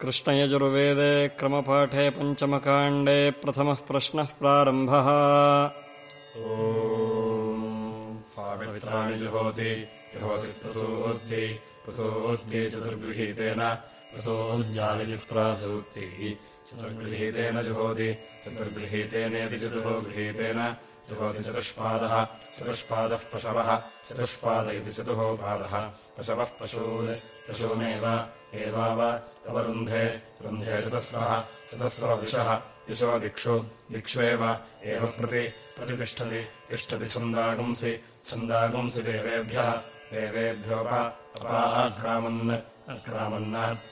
कृष्णयजुर्वेदे क्रमपाठे पञ्चमकाण्डे प्रथमः प्रश्नः प्रारम्भः। सावित्राणि जुहोति जुहोति प्रसूद्धि प्रसूद्धि चतुर्गृहीतेन प्रसूद्यादिप्रासूक्तिः चतुर्गृहीतेन जुहोति चतुर्गृहीतेनेति चतुः गृहीतेन जुहोति चतुष्पादः चतुष्पादः पशवः चतुष्पाद इति चतुः पादः पशवः पशून् पशूनेव एवाव अवरुन्धे रुन्धे चतस्रः चतस्रः दिशः दिशो दिक्षु दिक्ष्वेव एव प्रति प्रतितिष्ठति तिष्ठति छन्दागुंसि छन्दागुंसि देवेभ्यः देवेभ्योप अपाक्रामन् अक्रामन्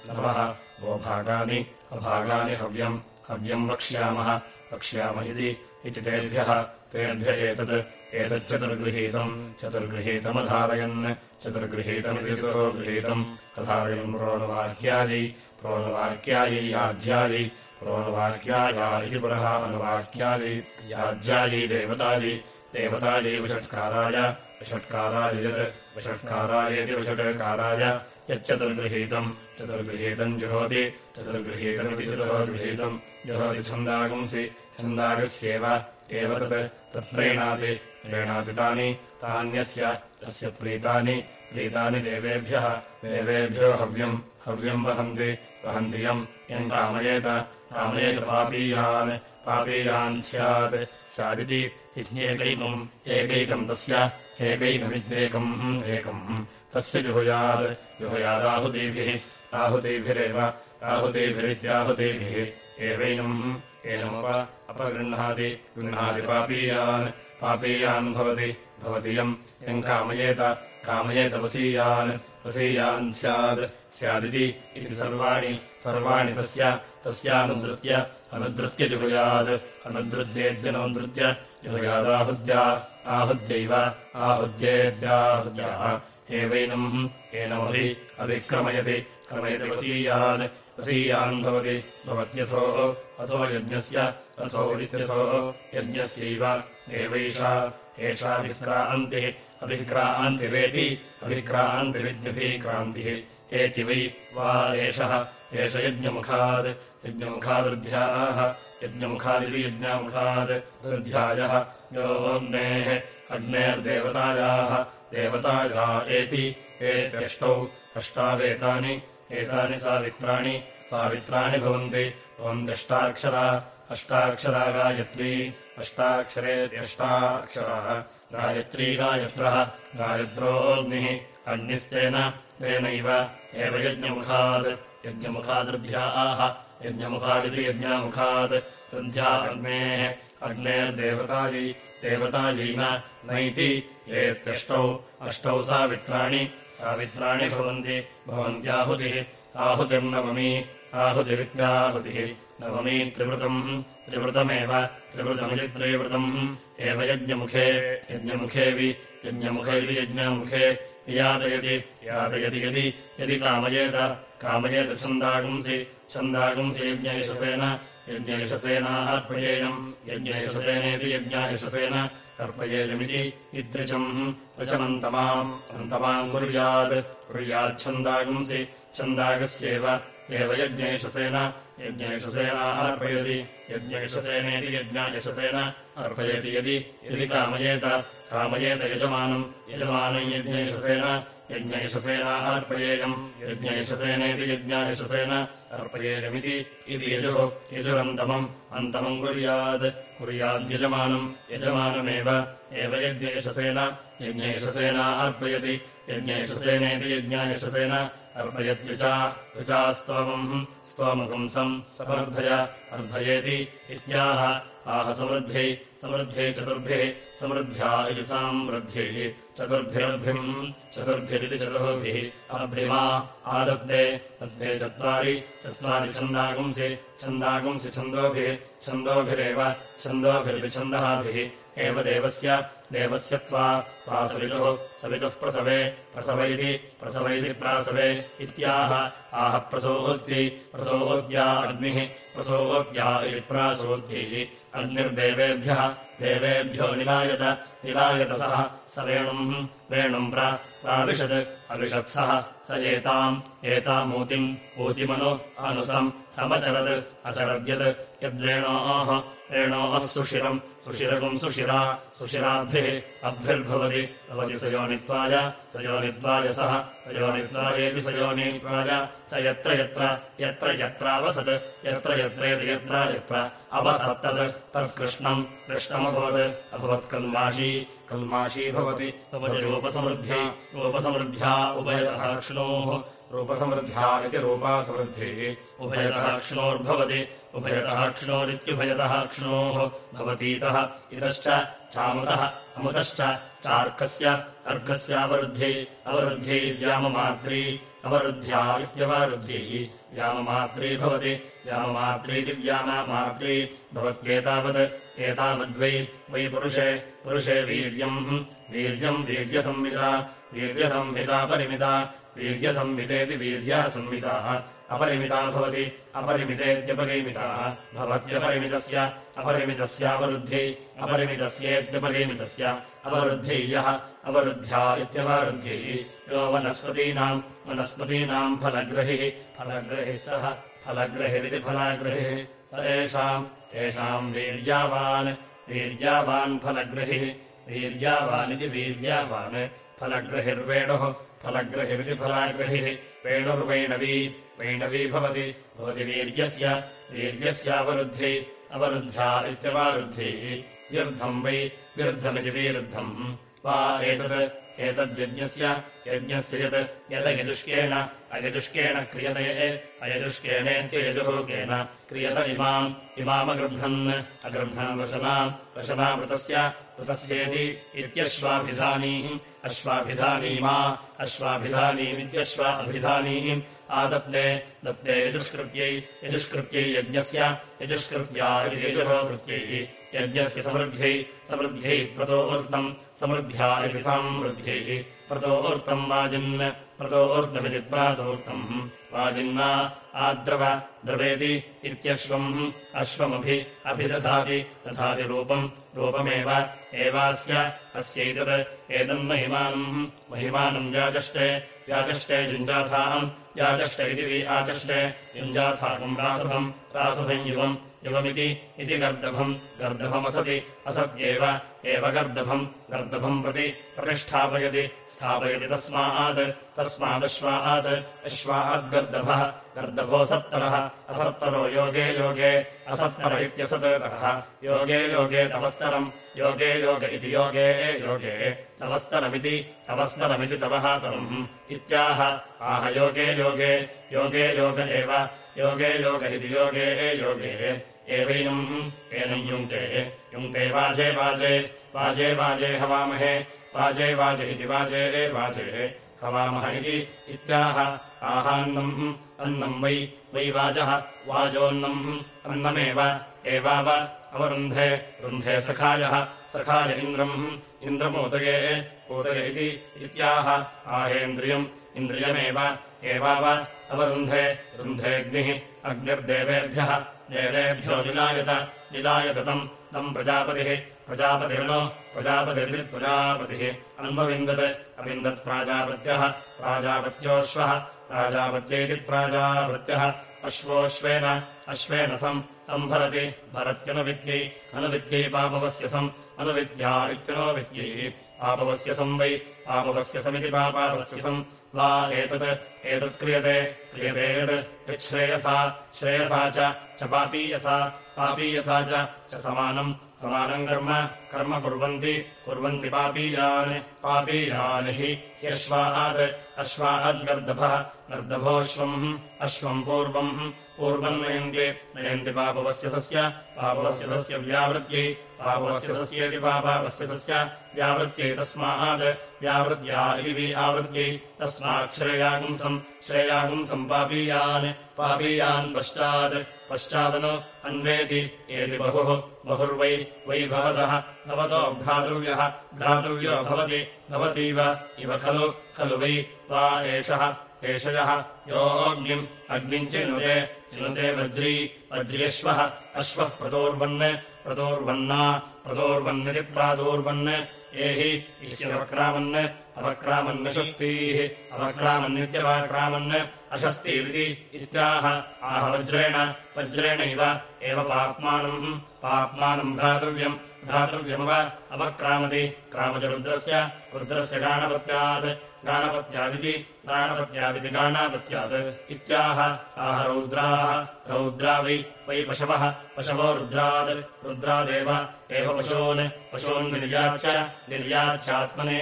नवः वो भागानि अभागानि हव्यम् हव्यम् वक्ष्यामः वक्ष्याम इति तेभ्यः, तेभ्य एतत् एतच्चतुर्गृहीतम् चतुर्गृहीतमधारयन्, चतुर्गृहीतमिति चतुर्गृहीतम्। अधारयन् प्रोणवाक्यायै प्रोणवाक्यायै याज्यायै प्रोणवाक्याया इति पुरः अनुवाक्यायै याज्यायै देवतायै देवतायै विषट्काराय विषट्काराय यत्, विषट्कारायेति विषट्काराय। यच्चतुर्गृहीतम्। चतुर्गृहीतम् जुहोति। चतुर्गृहीतमिति चतुर्गृहीतम् जुहोति छन्दागुंसि। छन्दागस्येव। एव तत्। तत्प्रीणाति प्रीणाति। तानि। तान्यस्य। अस्य प्रीतानि। प्रीतानि देवेभ्यः। देवेभ्यो हव्यम्। हव्यम् वहन्ति। वहन्ति यम्। यम् कामयेत। कामयेत पापीयान्। पापीयान् स्यात्। स्यादिति एकैकम् एकैकम् तस्य। एकैकमित्येकम्। एकम् तस्य जुहुयात् जुहुयादाहुतीभिः आहुतीभिरेव आहुतीभिरित्याहुतीभिः। एवैनम् एनमुप अपगृह्णाति गृह्णाति पापीयान्। पापीयान् भवति भवति यम्। कामयेत कामयेत वसीयान्। वसीयान् स्यात् स्यादिति इति सर्वाणि। सर्वाणि तस्य तस्यानुदृत्य अनुदृत्य जुहुयात् अनुदृत्येत्यनुदृत्य जुहुयादाहुद्या आहुत्यैव आहुत्येत्याहुत्याः एवैनम् एनमभि अभिक्रमयति क्रमयति वसीयान् वसीयान् भवति भवत्यथो अथो यज्ञस्य अथो इत्यथो यज्ञस्यैव एवैषा एषाभिक्रान्तिः अभिक्रान्तिरेति अभिक्रान्तिरित्यभिक्रान्तिः एति वै वा एषः एष यज्ञमुखात् यज्ञमुखादृध्याः यज्ञमुखादिति यज्ञामुखात् वृद्ध्यायः योऽग्नेः अग्नेर्देवतायाः देवताया एति एत्यष्टौ अष्टावेतानि एतानि सावित्राणि सावित्राणि भवन्ति भवन्त्यष्टाक्षरा अष्टाक्षरा गायत्री अष्टाक्षरेत्यष्टाक्षराः गायत्री गायत्रः गायत्रोऽग्निः अग्निस्तेन तेनैव एव यज्ञमुखात् यज्ञमुखादृभ्याः यज्ञमुखादिति यज्ञामुखात् वृद्ध्या अग्नेः अग्नेर्देवतायै देवतायै नैति एत्यष्टौ अष्टौ सावित्राणि सावित्राणि भवन्ति। भवन्त्याहुतिः आहुतिर्नवमी आहुतिरित्याहुतिः। नवमी त्रिवृतम् त्रिवृतमेव त्रिवृतमिति त्रिवृतम् एव यज्ञमुखे यज्ञमुखेऽपि यज्ञमुख इति यज्ञमुखे यातयति यातयति यदि यदि कामयेत कामयेत छन्दागुंसि छन्दागुंसि यज्ञयशसेन यज्ञयशसेनार्पयेयम् यज्ञयशसेनेति यज्ञायशसेन अर्पयेयमिति इत्रिचम् ऋचमन्तमाम् अन्तमाम् कुर्यात् कुर्याच्छन्दागुंसि। छन्दागस्येव। एव यज्ञयशसेन यज्ञयशसेनार्पयति यज्ञयशसेनेति यज्ञायशसेन अर्पयति यदि। यदि कामयेत। कामयेत यजमानम्। यजमानम् यज्ञयशसेन यज्ञयशसेनार्पयेयम् यज्ञयशसेनेति यज्ञायशसेन अर्पयेयमिति इति यजुः यजुरन्तमम्। अन्तमम् कुर्यात् कुर्याद्यजमानम् यजमानमेव। एव यज्ञयशसेन। यज्ञयशसेना अर्पयति। यज्ञयशसेनेति यज्ञायशसेन अर्पयत्युचा। ऋचा स्तोमम्। स्तोमपुंसम् समर्थय। अर्धयेति इत्याह आह समृद्ध्यै समृद्ध्यै चतुर्भिः समृद्ध्या इति समृद्धिः चतुर्भिरद्भिम् चतुर्भिरिति चतुर्भिः अभ्रिमा आदत्ते दत्ते चत्वारि चत्वारि छन्दागुंसि छन्दागुंसि छन्दोभिः छन्दोभिरेव छन्दोभिरिति छन्दःभिः एव देवस्य देवस्य त्वा त्वा सवितुः सवितुः प्रसवे प्रसव इति प्रसव इति प्रासवे इत्याह। आह प्रसोद्यै प्रसोद्या अग्निः प्रसोद्या इति प्रासोद्यैः अग्निर्देवेभ्यः देवेभ्यो निलायत निलायत सः। स वेणुम् वेणुम् प्राविशत्। अविशत्सः स। एताम् एतामूतिम् ऊतिमनु अनुसम् समचरत् अचरद्यत् यद्वेणोः रेणोः सुशिरम्। सुशिरकम् सुशिरा सुशिराभिः अभ्युर्भवति भवति स योनित्वाय स योनित्वाय सः। स यत्र यत्र यत्र यत्रावसत्। यत्र यत्रेति यत्र यत्र अवसत्तत् तत्कृष्णम् कृष्णमभवत्। अभवत्कल्माशी कल्माशी भवति। भवति रूपसमृद्ध्यै रूपसमृद्ध्या उभयतः रूपसमृद्ध्या इति रूपासमृद्धिः। उभयतः क्ष्णोर्भवति उभयतः क्ष्णोरित्युभयतः क्ष्णोः। भवतीतः इतश्च चामुतः अमुतश्च चार्कस्य अर्कस्यावरुद्ध्यै अवरुद्ध्यै व्याममात्री अवरुद्ध्या इत्यवरुद्ध्यै व्याममात्री भवति व्याममात्रीति व्याममात्री भवत्येतावत् एतावद्वै वै पुरुषे पुरुषे वीर्यम् वीर्यम् वीर्यसंविदा वीर्यसंहिता परिमिता वीर्यसंहितेति वीर्यासंहिताः अपरिमिता भवति अपरिमितेत्यपरिमिताः। भवत्यपरिमितस्य अपरिमितस्यावरुद्ध्यै अपरिमितस्येत्यपरिमितस्य। अवरुद्ध्यै यः अवरुद्ध्या इत्यवरुद्ध्यै यो वनस्पतीनाम् वनस्पतीनाम् फलग्रहिः। फलग्रहिः सः फलग्रहिरिति फलाग्रहिः। स एषाम् येषाम् वीर्यावान् वीर्यावान् फलग्रहिः। वीर्यावानिति वीर्यावान् फलग्रहिर्वेणुः फलग्रहिरिति फलाग्रहिः वेणुर्वैणवी वैणवी भवति भवति वीर्यस्य वीर्यस्यावरुद्ध्यै अवरुद्ध्या इत्यवरुद्धिः। व्यर्थम् वै व्यर्थमिति विरुद्धम् वा एतत् एतद्यज्ञस्य यज्ञस्य यत् यदयजुष्केण अयजुष्केण क्रियते अयजुष्केणेत्ययजुहोकेन क्रियत इमाम् इमामगृह्णन् अगृह्णन् वशनाम् वशनामृतस्य ऋतस्येति इत्यश्वाभिधानीम् अश्वाभिधानीमा अश्वाभिधानीमित्यश्वा अभिधानीः आदत्ते दत्ते यजुष्कृत्यै यजुष्कृत्यै यज्ञस्य यजुष्कृत्या इति यजुः कृत्यै। यज्ञस्य समृद्ध्यै समृद्ध्यै प्रतोऽर्तम् समृद्ध्या इति समृद्ध्यैः प्रतोऽर्तम् वाजिन् प्रतोऽर्तमिति प्रातोऽर्तम् वाजिन्ना आद्रव द्रवेति इत्यश्वम् अश्वमभि अभिदधाति तथापि रूपम् रूपमेव एवास्य अस्यैतत् एतन्महिमानम् महिमानम्। व्याचष्टे व्याचष्टे युञ्जाथाम् याचष्ट इति आचष्टे युञ्जाथाकम् रासभम् युवम् युवमिति इति गर्दभम्। गर्दभमसति असत्येव। एव गर्दभम्। गर्दभम् प्रति प्रतिष्ठापयति। स्थापयति तस्मात्। तस्मादश्वात्। अश्वाद्गर्दभः। गर्दभो सत्तरः। असत्तरो योगे योगे। असत्तर इत्यसत्तरः योगे योगे तवस्तरम्। योगे योग इति योगे योगे। तवस्तरमिति। तवस्तरमिति तवहातरम्। इत्याह। आह योगे योगे। योगे योग एव। योगे योग इति योगे योगे एवैनम् एनम् युङ्क्ते। युङ्क्ते वाजे वाजे वाजे वाजे हवामहे। वाजे वाजे इति वाजे वाजे हवामः इति इत्याह। आहान्नम् अन्नम् वै वै वाजः वाजोन्नम् अन्नमेव एवाव अवरुन्धे। रुन्धे सखायः सखाय इन्द्रम् इन्द्रमोदये ऊदय इति इत्याह। आहेन्द्रियम् इन्द्रियमेव एवाव अवरुन्धे। रुन्धेऽग्निः अग्निर्देवेभ्यः देवेभ्यो निलायत निलायत तम् तम् प्रजापतिः। प्रजापतिर्नो प्रजापतिर्वित्प्रजापतिः अन्वविन्दत् अविन्दत्प्राजापत्यः प्राजापत्योऽश्वः प्राजापत्यैति प्राजापत्यः। अश्वोऽश्वेन अश्वेन सम् सम्भरति भरत्यनुविद्यै अनुविद्यै पापवस्य सम् अनुविद्या इत्यनुविद्यै पापवस्य सम् वै पापवस्य समिति पापावस्य सम् वा एतत् एतत्क्रियते क्रियते यत् यच्छ्रेयसा श्रेयसा च पापीयसा पापीयसा च समानम् समानम् कर्म कर्म कुर्वन्ति कुर्वन्ति पापीयान् पापीयान् हि ह्यश्वात् अश्वाद्गर्दभः गर्दभोऽश्वम् अश्वम् पूर्वम् पूर्वम् नयन्ति नयन्ति पापवस्य सस्य पापवस्य सस्य व्यावृत्यै पापवस्य सस्येति पापावस्य सस्य व्यावृत्यै तस्मात् व्यावृत्या इति आवृत्यै तस्मात् श्रेयागुंसम् पापीयान् पापीयान् पश्चात् पश्चादनु अन्वेति एति बहुः बहुर्वै वै भवतः भवतो भ्रातृव्यः भ्रातृव्यो भवति भवतीव इव खलु खलु वै वा एषः एषयः योऽग्निम् अग्निम् चिनुते चिनुते वज्री वज्र्यश्वः अश्वः प्रतोर्वन् प्रतोर्वन्ना प्रतोर्वन्निति प्रादोर्वन् एहि इह्यवक्रामन् अवक्रामन्नशस्तीः अवक्रामन्नित्यवाक्रामन् अशस्तीरिति इत्याह। आह वज्रेण वज्रेणैव एव पाप्मानम् पाप्मानम् भ्रातृव्यम् भ्रातृव्यमव अवक्रामति। क्रामति रुद्रस्य गाणपत्यात् गाणपत्यादिति गाणपत्यादिति गाणापत्यात्। इत्याह आह रौद्राः रौद्रा वै वै पशवः पशवो रुद्रात्। रुद्रादेव एव पशून् पशून् निर्याच्य निर्याच्यात्मने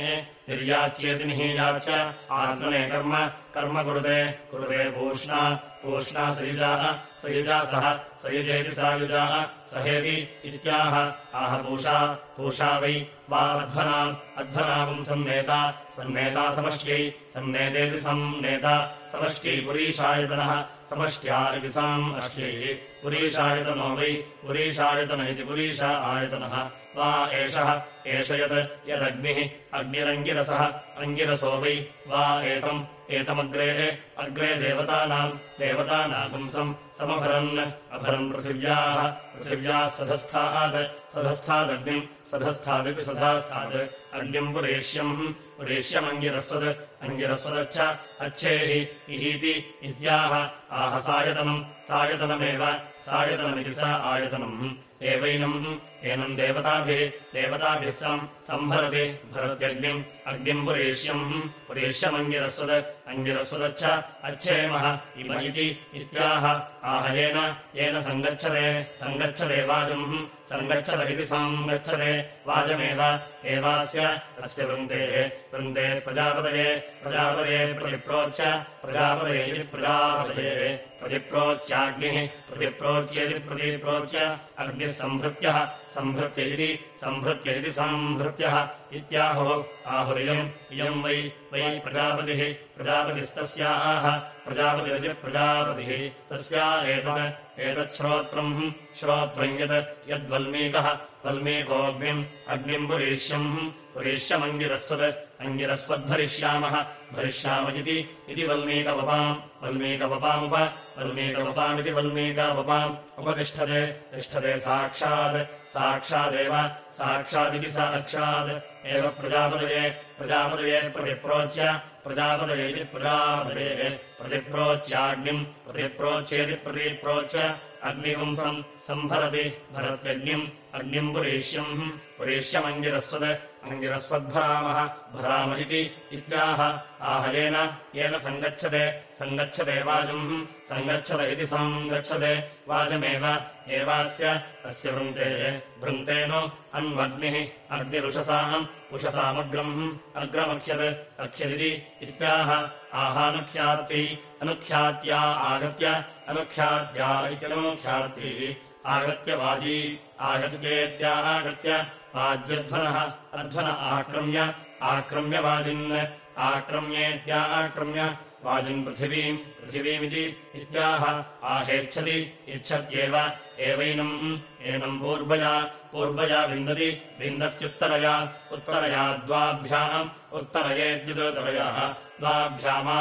निर्याच्येति निहीयाच्च आत्मने कर्म कर्म कुरुते कुरुते पूष्णा पूष्णा सयुजाः सयुजा सह सयुजेति सायुजाः सहेति इत्याह। आह पूषा पूषा वै वा अध्वनाम् अध्वनाम् सन्नेता सन्नेता समष्ट्यै सन्नेता समष्ट्यै पुरीशायतनः समष्ट्या इति साम् अष्ट्यै पुरीशायतनो वै पुरीशायतन इति पुरीशा आयतनः। वा एषः एष यत् यदग्निः अग्निरङ्गिरसः अङ्गिरसो वै वा एतम् एतमग्रे अग्रे देवतानाम् देवतानागुंसम् समभरन्। अभरन् पृथिव्याः। पृथिव्याः सधस्थात्। सधस्थादग्निम्। सधस्थादिति सधास्थात्। अग्निम् पुरेष्यम्। पुरेष्यमङ्गिरस्वद्। अङ्गिरस्वदच्च अच्छेहि। इहीति इत्याह। आह सायतनम्। सायतनमेव। सायतनमिति सा आयतनम् एवैनम् एनम् देवताभिः देवताभिः सम् सम्भरति भरत्यग्निम् अग्निम् पुरेष्यम्। पुरेष्यमङ्गिरस्वद् अङ्गिरस्वदच्च अच्छेमः इम इति इत्याह। आहयेन येन सङ्गच्छते सङ्गच्छते वाजम् सङ्गच्छत इति सङ्गच्छते वाजमेव एवास्य अस्य वृन्तेः। वृन्ते प्रजापतये। प्रजापदये प्रतिप्रोच्य। प्रजापदये इति प्रजापतये। प्रतिप्रोच्याग्निः। प्रतिप्रोच्येति प्रतिप्रोच्य। अग्निः सम्भृत्यः सम्भृत्य इति सम्भृत्य इति सम्भृत्यः इत्याहुः। आहुरियम्। इयम् वै। वै प्रजापतिः। प्रजापतिस्तस्याः। प्रजापतिरिति प्रजापतिः। तस्या एतत् एतच्छ्रोत्रम् श्रोत्रम् यत् यद्वल्मीकः वल्मीकोऽग्निम् अग्निम् पुरीष्यम्। पुरीष्यमङ्गिरस्वत् अङ्गिरस्वद्भरिष्यामः। भरिष्याम इति इति वल्मीकवपाम् वल्मीकवपामुप वल्मीकवपामिति वल्मीकावपाम्। उपतिष्ठते तिष्ठते साक्षात् साक्षादेव साक्षादिति साक्षात् एव प्रजापतये प्रजापतये प्रतिप्रोच्य प्रजापतये इति प्रजापतये प्रतिप्रोच्याग्निम् प्रतिप्रोच्येति प्रतिप्रोच्य अग्निपुंसम् सम्भरति भरत्यग्निम् अग्निम् पुरेष्यम् पुरेष्यमङ्गिरस्वत् अङ्गिरस्वद्भरामः भराम इति इत्याह। आहयेन येन सङ्गच्छते सङ्गच्छते वाजम् सङ्गच्छत इति सङ्गच्छते वाजमेव एवास्य अस्य वृन्तेः वृन्तेनो अन्वग्निः अग्निरुषसाम् उषसामग्रम् अग्रमख्यत् अख्यदिति इत्याह। आहानुख्यात्यै अनुख्यात्या आगत्य अनुख्यात्या इत्यनुख्यात्यै आगत्य वाजी आगत्येत्यागत्य वाज्यध्वनः अध्वन आक्रम्य आक्रम्य वाजिन् आक्रम्येत्या आक्रम्य वाजिन् पृथिवीम् पृथिवीमिति इत्याह आहेच्छति इच्छत्येव एवैनम् एनम् पूर्वया पूर्वया विन्दति विन्दत्युत्तरया उत्तरया द्वाभ्याम् उत्तरयेद्युतोत्तरया द्वाभ्यामा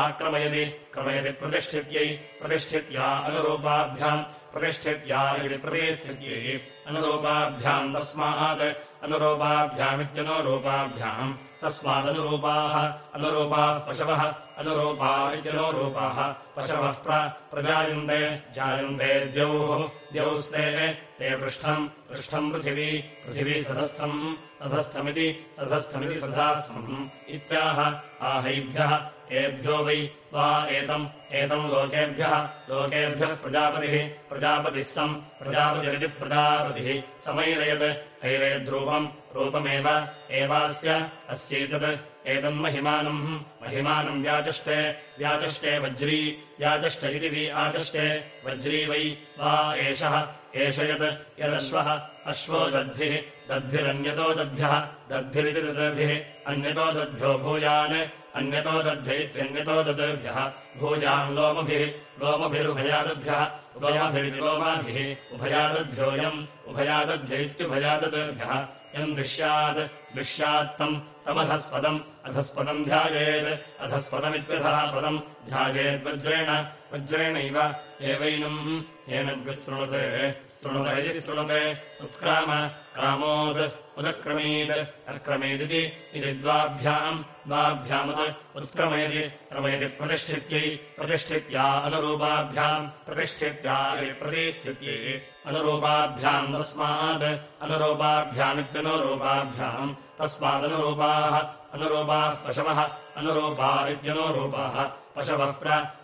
आक्रमयति क्रमयति प्रतिष्ठित्यै प्रतिष्ठित्या अनुरूपाभ्याम् प्रतिष्ठित्या इति प्रतिष्ठित्यै अनुरूपाभ्याम् तस्मात् अनुरूपाभ्यामित्यनुरूपाभ्याम् तस्मादनुरूपाः अनुरूपाः पशवः अनुरूपा इत्यनुरूपाः पशवः प्रजायन्ते जायन्ते द्यौः द्यौस्ते ते पृष्ठम् पृष्ठम् पृथिवी पृथिवी सधस्थम् सधस्थमिति सधस्थमिति सधास्थम् इत्याह आहैभ्यः एभ्यो वै वा एतम् एतम् लोकेभ्यः लोकेभ्यः प्रजापतिः प्रजापतिः सम् प्रजापतिरिति प्रजापतिः। समैरयत् हैरयद्रूपम् रूपमेव एवास्य अस्यैतत्। एतन्महिमानम् महिमानम् व्याचष्टे व्याचष्टे वज्री व्याचष्ट इति वि आचष्टे। वज्री वै वा एषः एष यत् यदश्वः अश्वो दद्भिः दद्भिरन्यतो दद्भ्यः दद्भिरिति दद्भिः अन्यतो दद्भ्यो भूयान् अन्यतो दद्भ्यैत्यन्यतो दद्भ्यः भूयाम् लोमभिः लोमभिरुभयादद्भ्यः उभयमभिरिति लोमाभिः उभयादद्भ्योऽयम् उभयादद्भ्यैत्युभयादद्भ्यः यम् दृश्यात् दृश्यात्तम् तमधस्पदम् अधस्पदम् ध्यायेत् अधस्पदमित्यधः पदम् ध्यायेद्वज्रेण वज्रेणैव एवैनम्। येनग्रस्तृणुते शृणुत इति शृणुते उत्क्राम क्रामोद् उदक्रमीत् अक्रमेदिति इति द्वाभ्याम् द्वाभ्यामुत् उत्क्रमेति क्रमेति प्रतिष्ठित्यै प्रतिष्ठित्या अनुरूपाभ्याम् प्रतिष्ठित्या प्रतिष्ठित्यै। अनुरूपाभ्याम् तस्मात् अनुरूपाभ्यामित्यनुरूपाभ्याम् तस्मादनुरूपाः अनुरूपाः पशवः अनुरूपा इत्यनुरूपाः पशवः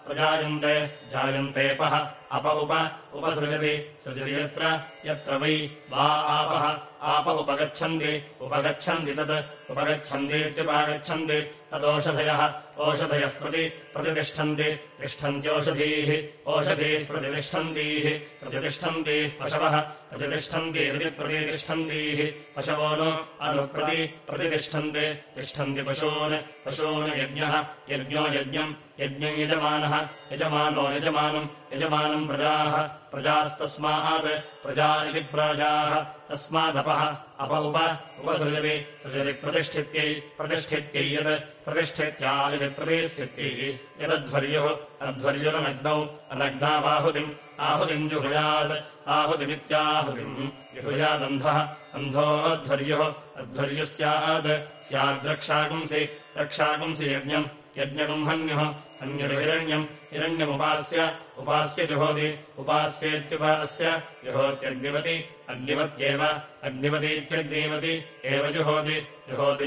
प्रजायन्ते जायन्तेऽपः अप उप उपसृजति सृजति यत्र यत्र वै वा आपः। आप उपगच्छन्ति उपगच्छन्ति तत् उपगच्छन्तीत्युपागच्छन्ति तदोषधयः ओषधयः प्रति प्रतितिष्ठन्ति तिष्ठन्त्योषधीः ओषधीः प्रतितिष्ठन्तीः प्रतितिष्ठन्तीः पशवः प्रतितिष्ठन्तीः पशवो नो अनुप्रति प्रतितिष्ठन्ते तिष्ठन्ति पशून् पशून् यज्ञः यज्ञो यज्ञम् यज्ञम् यजमानः यजमानो यजमानम् यजमानम् प्रजाः। प्रजास्तस्मात् प्रजा इति प्राजाः। तस्मादपः अप उप उपसृजति सृजति प्रतिष्ठित्यै प्रतिष्ठित्यै यत् प्रतिष्ठित्या इति प्रतिष्ठित्यै यदध्वर्युः अध्वर्युरनग्नौ अनग्नावाहुतिम् आहुतिम् जुहुयात् आहुतिमित्याहुतिम् जुहुयादन्धः। अन्धोऽध्वर्युः अध्वर्युः स्यात् स्याद्रक्षाकुंसि रक्षाकुंसि यज्ञम् यज्ञगुम्हन्युः अन्यर्हिरण्यम् हिरण्यमुपास्य उपास्य जुहोति उपास्येत्युपास्य जुहोत्यग्निवति अग्निवत्येव अग्निवतीत्यग्निवति एव जुहोति जुहोति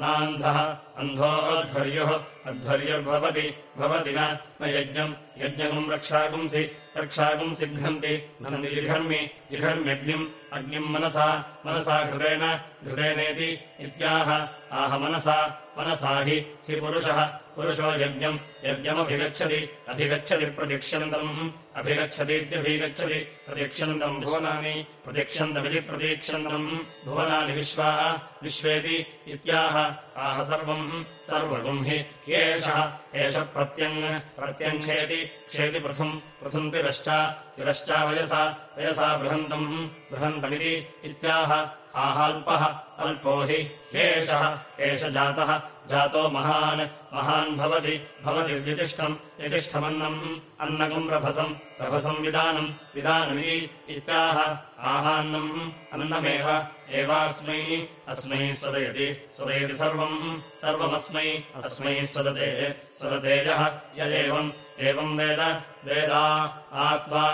नान्धः अन्धोऽध्वर्युः अध्वर्युर्भवति भवति न यज्ञम् यज्ञगुम् रक्षाकुंसि रक्षाकुंसि घ्नन्ति घ्नन्ति जिघर्मि जिघर्म्यग्निम् अग्निम् मनसा मनसा घृतेन घृतेनेति इत्याह आह मनसा मनसा हि हि पुरुषः पुरुषो यज्ञम् यज्ञमभिगच्छति अभिगच्छति प्रतीक्ष्यन्तम् अभिगच्छतीत्यभिगच्छति प्रतीक्ष्यन्तम् भुवनानि प्रतीक्षन्तमिति प्रतीक्षन्तम् भुवनानि विश्वा विश्वेति इत्याह आह सर्वम् सर्वगुम् हि ह्येषः एष प्रत्यङ् प्रत्यङ्क्षेति क्षेति पृथुम् पृथुम् तिरश्च तिरश्चा वयसा वयसा बृहन्तम् बृहन्तमिति इत्याह आहाल्पः अल्पो हि ह्येषः एष जातः जातो महान्। महान् भवति भवति व्यतिष्ठम् यतिष्ठमन्नम् अन्नकम् रभसम् रभसम् विदानम् विदानमिति इत्याह। आहान्नम् अन्नमेव एवास्मै, अस्मै स्वदयति स्वदयति सर्वम् सर्वमस्मै, अस्मै स्वदते स्वदते यः वेद, वेदा आत्वा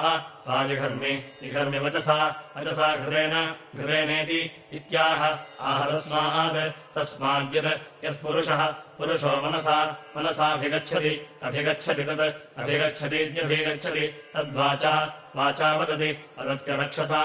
त्वा जिघर्मि वचसा वचसा घृतेन, घृतेनेति इत्याह, आह तस्मात् तस्माद्यत् मनसा, मनसाभिगच्छति, अभिगच्छति तत् तद्वाचा वाचा वदति। वदत्यरक्षसा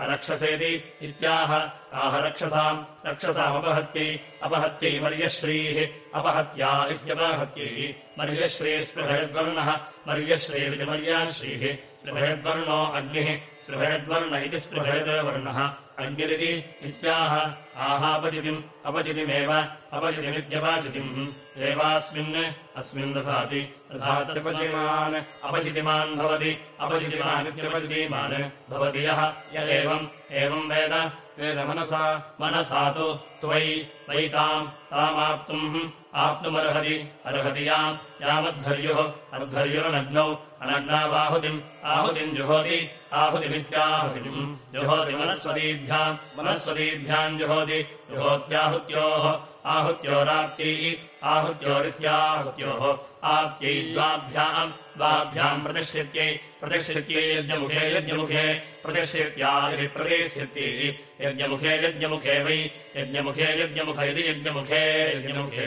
अरक्षसेति इत्याह। आह रक्षसाम् रक्षसामपहत्यै अपहत्यै मर्यश्रीः। अपहत्या इत्यपहत्यै मर्यश्री स्पृहयद्वर्णः। मर्यश्रीरिति मर्याश्रीः स्पृहयद्वर्णो अग्निः। स्पृहयद्वर्ण इति स्पृहयद्वर्णः। अग्निरिति इत्याह आहापचितिम् अपचितिमेव अपचितिमित्यपाचितिम् एवास्मिन् अस्मिन् दधाति। तथात्यपचितिमान् अपचितिमान् भवति। अपचितिमानित्यपचितिमान् भवति यः य एवम्। एवम् वेद वेदमनसा मनसा। तु त्वयि वै ताम् तामाप्तुम् आप्तुमर्हति। अर्हति याम्। यामध्वर्युः अध्वर्युरनग्नौ अनग्नावाहुतिम् जुहोति आहुतिमित्याहुतिम् जुहोति मनस्वतीभ्याम् मनस्वतीभ्याम् जुहोति। जुहोत्याहुत्योः आहुत्योराप्त्यै आहुत्योरित्याहुत्योः। आप्त्यै द्वाभ्याम् द्वाभ्याम् प्रतिष्ठित्यै प्रतिष्ठित्यै यज्ञमुखे यज्ञमुखे प्रतिष्ठित्या इति प्रतिष्ठित्यै यज्ञमुखे यज्ञमुखे वै यज्ञमुखे यज्ञमुख इति यज्ञमुखे यज्ञमुखे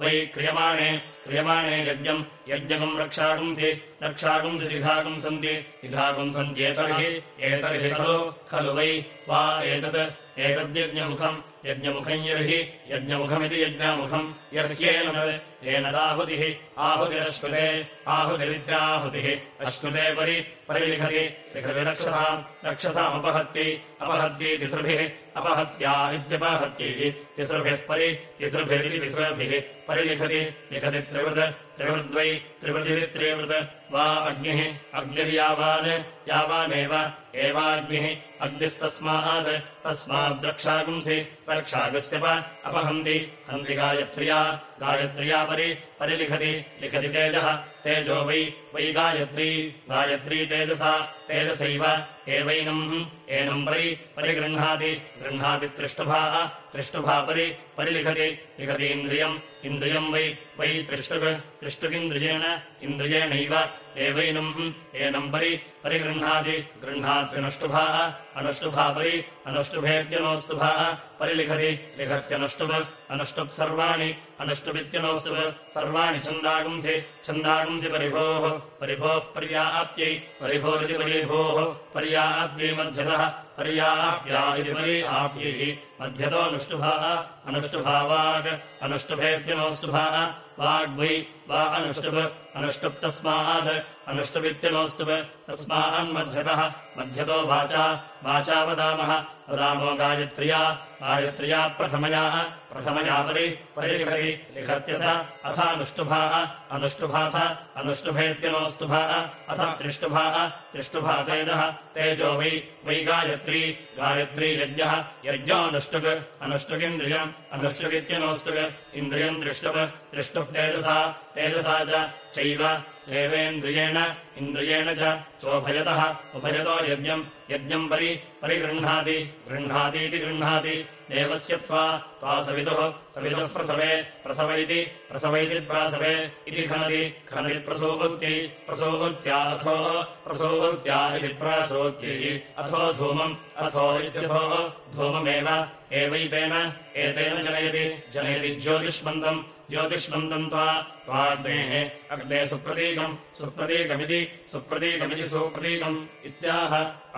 वै क्रियमाणे क्रियमाणे यज्ञम् यज्ञकम् रक्षाकुंसि सन्ति जिघाकुम् सन्त्येतर्हि एतर्हि खलु खलु वै वा एतत् एतद्यज्ञमुखम् यज्ञमुखम् यर्हि यज्ञमुखमिति यज्ञामुखम् यर्ह्येन येनदाहुतिः आहुतिरश्नुते आहुतिरित्याहुतिः। अश्नुते परि परिलिखति लिखति रक्षसाम् रक्षसामपहत्यै अपहत्यै तिसृभिः अपहत्या इत्यपहत्यै तिसृभिः परि तिसृभिरिति तिसृभिः। परिलिखति लिखति त्रिवृत् त्रिवृद्वै त्रिवृदिति त्रिवृत् वा अग्निः अग्निर्यावान् यावानेव एवाग्निः अग्निस्तस्मात् तस्माद्रक्षागुंसि रक्षागस्य वा अपहन्ति हन्ति गायत्र्या गायत्र्या परि परिलिखति लिखति तेजः तेजो वै वै गायत्री गायत्री तेजसा तेजसैव एवैनम् एनम् परि परिगृह्णाति गृह्णाति त्रिष्टुभाः त्रिष्टुभा परि परिलिखति लिखति इन्द्रियम् वै वै त्रिष्टुक् त्रिष्टुकिन्द्रियेण इन्द्रियेणैव एवैनम् एनम् परि परिगृह्णाति गृह्णात्यनुष्टुभाः अनुष्टुभा परि अनुष्टुभेत्यनोस्तुभाः परिलिखति लिखत्यनुष्टुप् अनुष्टुप् सर्वाणि अनुष्टुपित्यनोस्तुप् सर्वाणि छन्दागुंसि छन्दागुंसि परिभोः परिभोः पर्याप्त्यै परिभोरिति परिभोः पर्याप्त्यै मध्यतः पर्याप्त्या इति परि आप्त्यै मध्यतोऽनुष्टुभाः अनुष्टुभावाक् अनुष्टुभेत्यनोस्तुभाः वाग्वै वा अनुष्टुप् अनुष्टुप् तस्मात् अनुष्टुपित्यनोस्तुप् तस्मान्मध्यतः मध्यतो वाचा वाचा वदामः वदामो गायत्र्या गायत्र्या प्रथमयाः प्रथमया परि परिलिखति लिखत्यथ अथानुष्टुभाः अनुष्टुभाथ अनुष्टुभेत्यनोस्तुभाः अथ त्रिष्टुभाः त्रिष्टुभा तेजः वै वै गायत्री गायत्री यज्ञः यज्ञोऽनुष्टुक् अनुष्टुकिन्द्रियम् अनुष्टुकित्यनोस्तुक् इन्द्रियम् दृष्टुप् दृष्टुप् तेजसा च चैव एवेन्द्रियेण इन्द्रियेण च चोभयतः उभयतो यज्ञम् यज्ञम् परि परिगृह्णाति गृह्णातीति गृह्णाति देवस्य त्वा त्वा सवितुः सवितुः प्रसवे प्रसव इति प्रसव इति प्रासवे इति खनति खनति प्रसूत्यै प्रसूत्याथो प्रसूत्या इति प्रासूत्यै अथो धूमम् अथो इत्यथो धूममेव एवैतेन एतेन जनयति जनयति ज्योतिष्मन्दम् ज्योतिष्मन्दम् त्वा त्वाग्नेः अग्ने सुप्रतीकम् सुप्रतीकमिति सुप्रतीकमिति सुप्रतीकम् इत्याह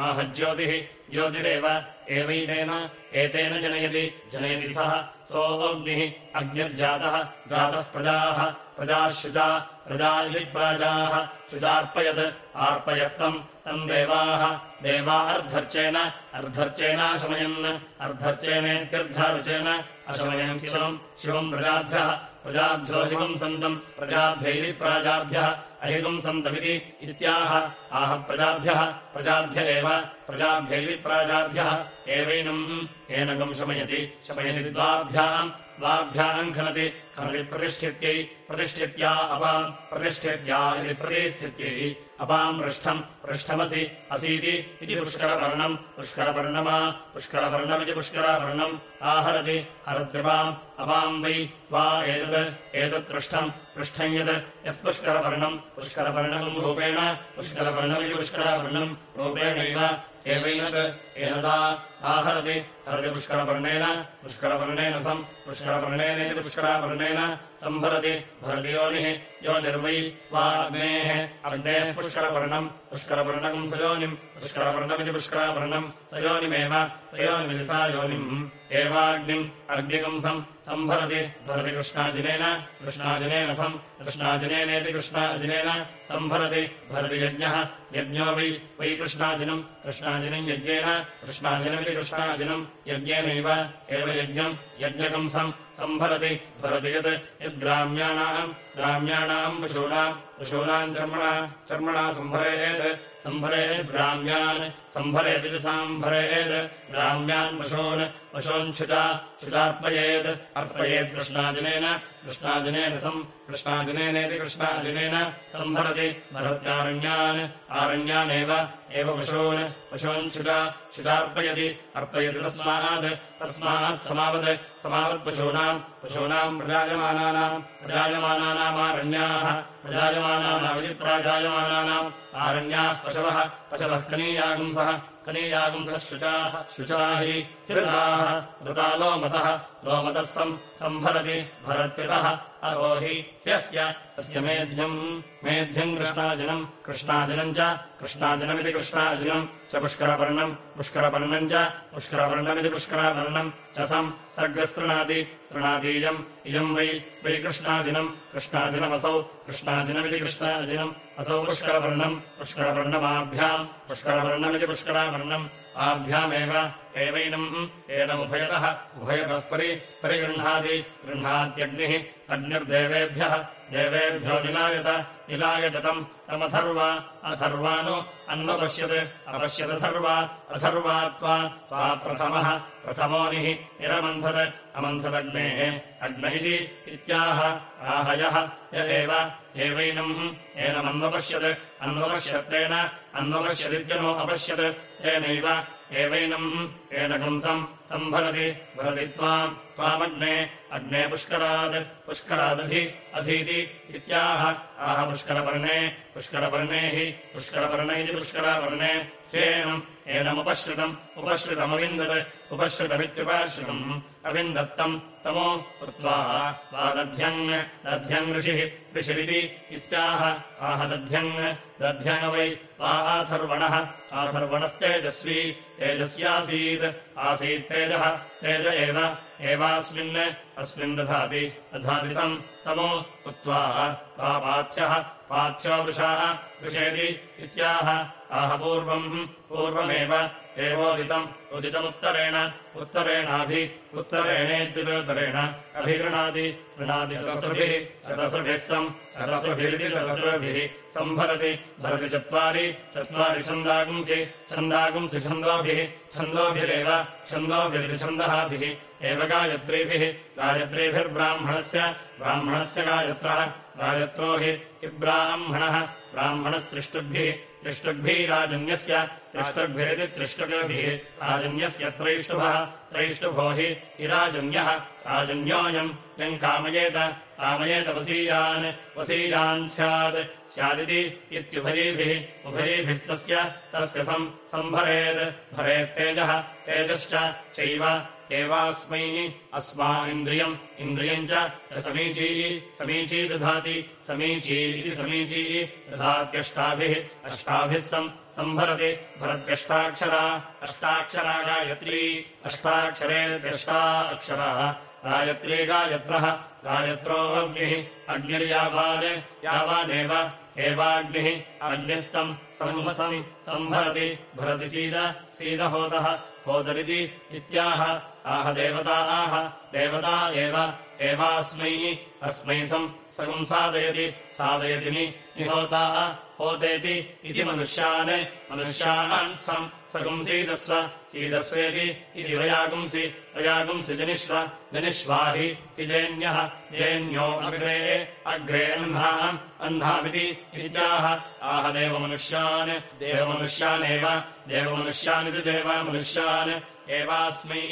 आह ज्योतिः ज्योतिरेव एवैतेन एतेन जनयति जनयति सः सोऽग्निः अग्निर्जातः जातः प्रजाः प्रजाः शुचा प्रजा शुचार्पयत् आर्पयत्तम् तम् देवाः देवा अर्धर्चेन अर्धर्चेनाशमयन् अर्धर्चेनेत्यर्धार्चेन अशमयन् शिवम् शिवम् प्रजाभ्यः प्रजाभ्यो हिमम् सन्तम् प्रजाभ्यैति प्राजाभ्यः अहिगम् सन्तमिति इत्याह। आह प्रजाभ्यः प्रजाभ्य एव प्राजाभ्यः एवैनम् एनकम् शमयति शमयति द्वाभ्याम् द्वाभ्याम् खनति खनति प्रतिष्ठित्यै प्रतिष्ठित्या अपाम् प्रतिष्ठित्या इति प्रतिष्ठित्यै अपाम् पृष्ठम् पृष्ठमसि असीति इति पुष्करपर्णम् पुष्करपर्णमा पुष्करपर्णमिति पुष्करापर्णम् आहरति हरत्यपाम् अपाम् वै वा एतत् एतत्पृष्ठम् पृष्ठम् यत् यत्पुष्करपर्णम् पुष्करपर्णम् रूपेण पुष्करपर्णमिति पुष्करापर्णम् रूपेणैव एवैनत् एनदा आहरति, हरति पुष्करपर्णेन पुष्करपर्णेन सम् पुष्करपर्णेनेति पुष्करापर्णेन सम्भरति भरति योनिः, योनिर्वै वा अग्नेः अग्नेः पुष्करपर्णम् पुष्करपर्णकम् सयोनिम् पुष्करपर्णमिति पुष्करापर्णम् सयोनिमेव सयोनिमिति सा योनिम्, एवाग्निम् अग्निकंसम् सम्भरति भरति कृष्णाजिनेन कृष्णाजिनेन सम् कृष्णाजिनेनेति कृष्णाजिनेन सम्भरति भरति यज्ञः यज्ञो वै वै कृष्णाजिनम् कृष्णाजिनम् यज्ञेन कृष्णाजिनमिति कृष्णाजिनम् यज्ञेनैव एव यज्ञम् यज्ञकंसम् सम्भरति भरति यत् यद्ग्राम्याणाम् ग्राम्याणाम् पशूनाम् पशूनाम् चर्मणा चर्मणा सम्भरेत् सम्भरेद्ग्राम्यान् सम्भरेदिति साम्भरेत् ग्राम्यान् पशून् पशून्शुचा शुचार्पयेत् अर्पयेत् कृष्णाजनेन कृष्णाजनेन सम् कृष्णाजनेनेति कृष्णाजनेन सम्भरति भरत्यारण्यान् आरण्यानेव एव पशून् पशून्शुचा शुचार्पयति अर्पयति तस्मात् तस्मात् समावत् समावत्पशूनाम् पशूनाम् प्रजायमानानाम् प्रजायमानानामारण्याः प्रजायमानानामिति प्राजायमानानाम् आरण्याः पशवः पशवः कनीयागुंसः कनीयागुंसः शुचाः। शुचा हृदाः। ऋता लोमतः। लोमतः सम् सम्भरति भरत्यतः अरोहि ह्यस्य। अस्य मेध्यम् मेध्यम् कृष्णाजिनम् कृष्णाजिनम् च कृष्णाजिनमिति कृष्णाजिनम् च पुष्करपर्णम् पुष्करपर्णम् च पुष्करपर्णमिति पुष्करापर्णम् च सम् सर्गस्तृणाति सृणातीयम् इयम् वै वै कृष्णाजिनम् कृष्णाजिनमसौ कृष्णाजिनमिति कृष्णाजिनम् असौ पुष्करपर्णम् पुष्करपर्णमाभ्याम् पुष्करपर्णमिति पुष्करापर्णम् आभ्यामेव एवैनम् एनमुभयतः। उभयतः परि परिगृह्णाति। गृह्णात्यग्निः अग्निर्देवेभ्यः। देवेभ्यो निलायत। निलायतम् तमथर्वा। अथर्वानु अन्वपश्यत्। अपश्यदथर्वा अथर्वा। त्वा। त्वा प्रथमः। प्रथमोनिः निरमन्थत्। अमन्थदग्नेः अग्न इति इत्याह। आहयः। य एव। एवैनम् एनमन्वपश्यत्। अन्वपश्यत्तेन अन्वपश्यदित्यनो अपश्यत् तेनैव एवैनम् येन पुंसम् सम्भरति भरति त्वाम् त्वामग्ने अग्ने पुष्करात् पुष्करादधि अधीति इत्याह। आह पुष्करपर्णे पुष्करपर्णे हि पुष्करपर्ण इति पुष्करापर्णे ह्येनम् एनमुपश्रितम् उपश्रितमविन्दत् उपश्रितमित्युपाश्रितम्। अविन्दत्तम् तमो कृत्वा वा दध्यङ् दध्यङ् ऋषिः ऋषिरिति इत्याह आह दध्यङ् दध्यङ् वै वा आथर्वणः। आथर्वणस्तेजस्वी तेजस्यासीत् आसीत् तेजः एव एवास्मिन् अस्मिन् दधाति दधाति तम् तमो उक्त्वा त्वा पाथ्यः वृषाः वृषेति इत्याह। आह पूर्वम् पूर्वमेव एवोदितम्। उदितमुत्तरेण उत्तरेणाभि उत्तरेणेत्युदोत्तरेण अभिगृणाति गृणाति चतस्रभिः चतस्रभिः सम् चतस्रभिरिति चतस्रभिः सम्भरति भरति चत्वारि चत्वारि छन्दागुंसि छन्दागुंसि छन्दोभिः छन्दोभिरेव छन्दोभिरिति छन्दःभिः एव गायत्रीभिः गायत्रीभिर्ब्राह्मणस्य ब्राह्मणस्य गायत्रः गायत्रो हि ब्राह्मणः ब्राह्मणस्त्रिष्टुभिः त्रिष्टुग्भिराजन्यस्य त्रिष्टुग्भिरिति त्रिष्टुगभिः। राजन्यस्य त्रैष्टुभः। त्रैष्टुभो हि हिराजन्यः राजन्योऽयम् यम् कामयेत कामयेत वसीयान्। वसीयान् स्यात्। स्यादिति इत्युभयैभिः। उभयैभिस्तस्य तस्य सम् सम्भरेत् भरेत्तेजः तेजश्च चैव एवास्मै अस्मा इन्द्रियम् इन्द्रियम् च समीची समीची दधाति समीची इति समीची दधात्यष्टाभिः अष्टाभिः सम् सम्भरति भरत्यष्टाक्षरा अष्टाक्षरा गायत्री अष्टाक्षरेत्यष्टा अक्षरा गायत्री गायत्रः गायत्रोऽग्निः अग्निर्यावान् यावानेव एवाग्निः अग्निस्तम् संहसम् सम्भरति भरति सीद सीदहोदः होदरिति इत्याह। आह देवता आह। देवता एव। एवास्मै। अस्मै सम् सकम् साधयति। साधयति निहोता। होतेति इति मनुष्यान्। मनुष्यान् सम् सीदस्व। सीदस्वेति इति वयागुंसि वयागुंसि जनिष्व। जनिष्वा हि जेन्यः जेन्यो अग्रे। अग्रे अह्नाम् अह्नामिति इत्याह। आह देवमनुष्यान्। देवमनुष्यानेव। देवमनुष्यानिति देवमनुष्यान् एवास्मै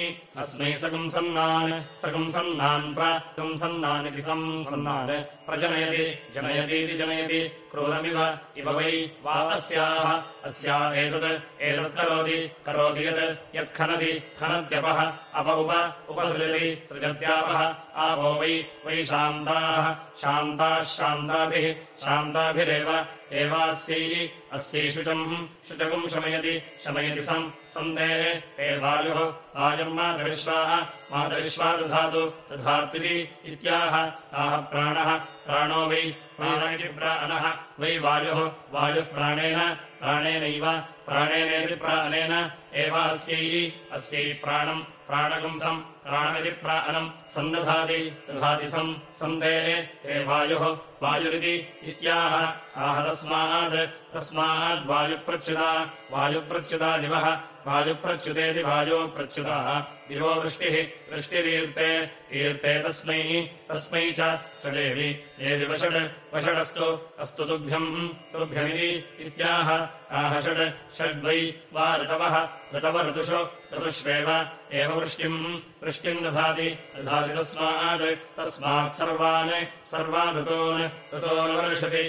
अस्मै सकम् सन्नान् सकम् सन्नान् प्राक्तम् सन्नानिति सम् सन्नान्। प्रजनयति जनयतीति जनयति क्रूरमिव इव वै वा अस्याः। अस्या एतत् एतत् करोति करोति यत् यत्खनति खनत्यपः अप उप उपसृजति सृजत्यापः आपो वै वै शान्ताः। शान्ताः शान्ताभिः शान्ताभिरेव एवास्यै अस्यै शुचम् शुचकम् शमयति शमयति सम् सन्देः ते। वायुः वायुर्मातरिश्वाः मातरिश्वा दधातु दधात्विति इत्याह। आह प्राणः प्राणो वै प्राणः वै वायुः वायुः प्राणेन प्राणेनैव प्राणेनेति प्राणेन एवास्यै अस्यै प्राणम् प्राणगुंसम् प्राणमिति प्राणम् सन्दधाति दधाति सम् सन्देः ते वायुः वायुरिति इत्याह आह तस्मात् तस्माद्वायुप्रच्युता वायुप्रच्युता दिवः वायुप्रच्युतेति वायुप्रच्युता दिवो वृष्टिः वृष्टिरीर्ते ईर्ते तस्मै तस्मै च देवि। देवि वषड् वषडस्तु अस्तु तुभ्यम् तुभ्यमिति इत्याह। आह षड् षड्वै वा ऋतवः ऋतव ऋतुषु ऋतुष्वेव। एव वृष्टिम् वृष्टिम् दधाति दधाति तस्मात् तस्मात् सर्वान् सर्वान् ऋतून् ऋतोन् वर्षति।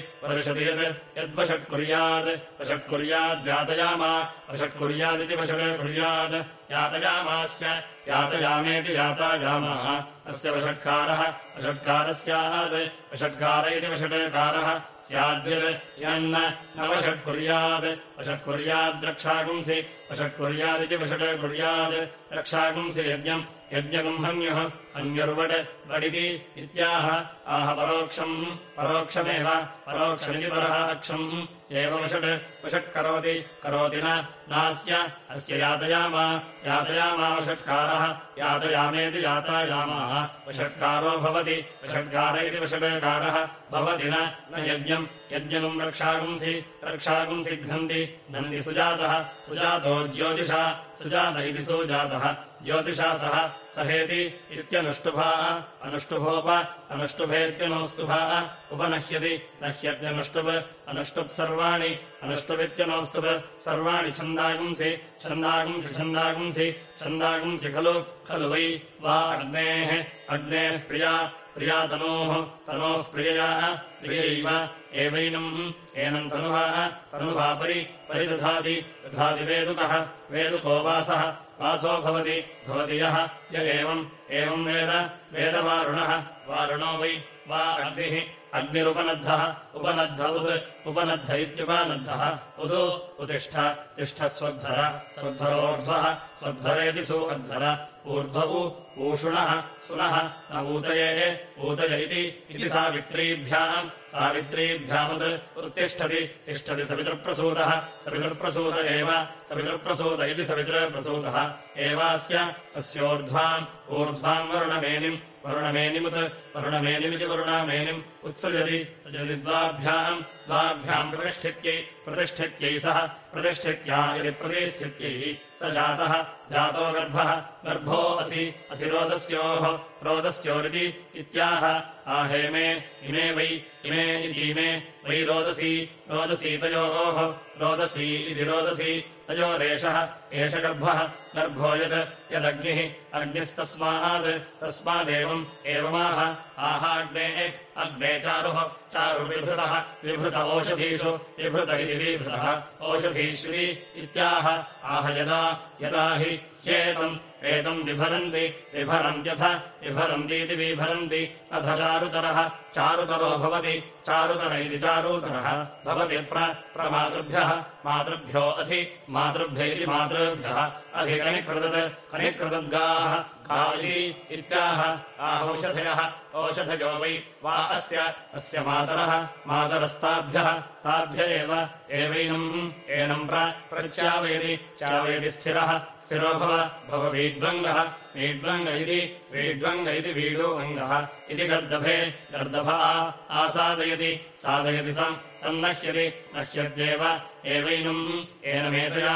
यत् यद्वषट्कुर्यात् वषट्कुर्याद्यातयामा वषट्कुर्यादिति वषट् कुर्यात् यातयामास्य यातयामेति यातायामः। अस्य वषट्कारः वषट्कारः स्यात् वषट्कार इति वषट्कारः। स्याद्यत् यन्न न वषट्कुर्यात् वषट्कुर्याद्रक्षागुंसि वषट्कुर्यादिति वषट् कुर्यात् रक्षागुंसि यज्ञम् यज्ञगम् हन्युः अन्युर्वड् वडिति इत्याह। आह परोक्षम् परोक्षमेव परोक्षमिति पराक्षम् एव वषट् वषट्करोति करोति नास्य अस्य यातयामा यातयामा वषट्कारः यातयामेति यातायामाः। वषट्कारो भवति वषट्कार इति वषट्कारः भवति न यज्ञम्। यज्ञम् रक्षागुंसि रक्षागुंसि घ्नन्ति नन्दि सुजातः। सुजातो ज्योतिषा सुजात इति सुजातः। ज्योतिषा सह सहेति इत्यनुष्टुभा अनुष्टुभोप अनुष्टुभेत्यनोस्तुभः उपनश्यति नह्यत्यनुष्टुप् अनुष्टुप् सर्वाणि अनुष्टुवित्यनोस्तुप् सर्वाणि छन्दागुंसि छन्दागुंसि छन्दागुंसि छन्दागुंसि खलु खलु वै वा अग्नेः अग्नेः प्रिया प्रिया तनोः तनोः प्रियया प्रियैव एवैनम् एनम् तनुवाः तनुवापरि परिदधाति दधाति वेदुकः वेदुको वासः वासो भवति भवति यः य एवम् एवम् वेद वेदवारुणः वारुणो वै वा अग्निः अग्निरुपनद्धः उपनद्ध उत् उपनद्ध इत्युपनद्धः उदु उत्तिष्ठ तिष्ठ स्वध्वर स्वध्वरोर्ध्वः स्वध्वरेति सु अध्वर ऊर्ध्वौ ऊषुणः सुनः न ऊतये ऊतय इति सावित्रीभ्याम् सावित्रीभ्यामुत् उत्तिष्ठति तिष्ठति सवितृप्रसूदः सवितृप्रसूद एव सवितृप्रसूद इति सवितृप्रसूदः एवास्य अस्योर्ध्वाम् ऊर्ध्वाम् वरुणमेनिम् वरुणमेनिमुत् वरुणमेनिमिति वरुणामेनिम् उत्सृजति सृजति द्वाभ्याम् द्वाभ्याम् प्रतिष्ठित्यै प्रतिष्ठित्यै सः प्रतिष्ठित्या यदि प्रतिष्ठित्यै स जातः जातो गर्भः गर्भो असि असि रोदस्योः रोदस्योरिति इत्याह। आहेमे इमे वै इमे इतीमे वै रोदसी रोदसी तयोः रोदसी इति रोदसी तयोरेषः एष गर्भः गर्भो यत् यदग्निः अग्निस्तस्मात् तस्मादेवम् एवमाह। आहाग्ने अग्ने चारुः चारुविभृतः विभृत ओषधीषु विभृत इति विभृतः। ओषधीष्वि इत्याह। आह यदा यदा हि ह्येतम् एतम् बिभरन्ति बिभरन्त्यथ बिभरन्तीति बिभरन्ति अथ चारुतरः चारुतरो भवति चारुतर इति चारुतरः। भवति प्रमातृभ्यः मातृभ्यो अधि मातृभ्य इति मातृभ्यः। अधिकनिकृतत् कनिकृतद्गाः का इति इत्याह। आहौषधयः। ओषधयो वै वा अस्य। अस्य मातरः। मातरस्ताभ्यः। ताभ्य एव। एवैनम्। एनम् प्रच्यावयति। चावयति स्थिरः। स्थिरो भव। भव वीड्वङ्गः। वीड्वङ्ग इति। वीड्वङ्ग इति वीडो अङ्गः इति गर्दभे। गर्दभ आसादयति। साधयति सम् सन्नह्यति। नह्यत्येव एवैनम् एनमेतया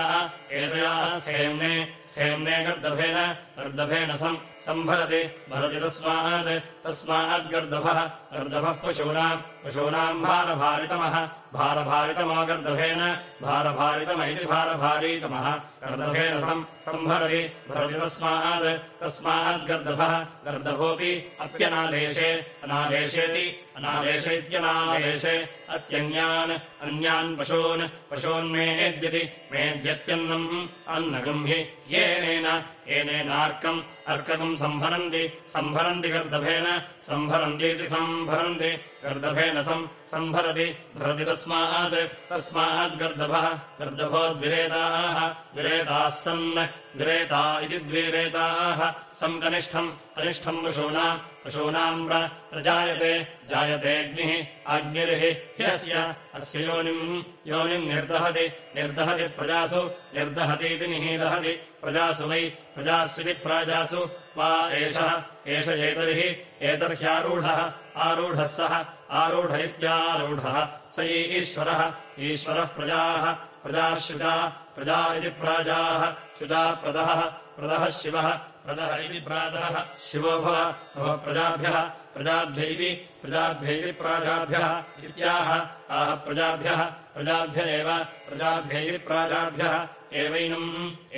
एतया स्थेम्ने स्थेम्ने गर्दभेन गर्दभेन सम् सम्भरति भरति तस्मात् तस्माद्गर्दभः गर्दभः पशूनाम् पशूनाम् भारभारितमः भारभारितमो गर्दभेन भारभारितम इति भारभारीतमः। गर्दभेन सम् सम्भरति भरति तस्मात् तस्माद्गर्दभः गर्दभोऽपि अप्यनादेशे अनादेशेति अनादेश इत्यनादेशे अत्यन्यान् अन्यान् पशून् पशून्मेद्यति मेद्यत्यन्नम् अन्नगम् हि येनेन येनेनार्कम् अर्ककम् सम्भरन्ति सम्भरन्ति गर्दभेन सम्भरन्तीति सम्भरन्ति गर्दभेन सम् सम्भरति भरति तस्मात् तस्माद्गर्दभः गर्दभोद्विरेताः विरेताः सन् विरेता इति द्विरेताः। सम् कनिष्ठम् कनिष्ठम् पशूना पशूनाम् प्रजायते। जायतेऽग्निः अग्निर्हि ह्यस्य। अस्य योनिम् योनिम् निर्दहति। निर्दहति प्रजासु निर्दहतीति निहीदहति प्रजासु वै प्रजास्विति प्राजासु वा एषः एष एतर्हि एतर्ह्यारूढः आरूढः सः आरूढ इत्यारूढः। स ईश्वरः ईश्वरः प्रजाः प्रजाः शुचा प्रजा इति प्राजाः शुचा प्रदः प्रदः शिवः प्रदः इति प्रातः शिवो भव भव प्रजाभ्यः प्रजाभ्य इति प्रजाभ्य इति प्राजाभ्यः इत्याह। आह प्रजाभ्यः प्रजाभ्य एव प्रजाभ्य इति प्राजाभ्यः एवैनम्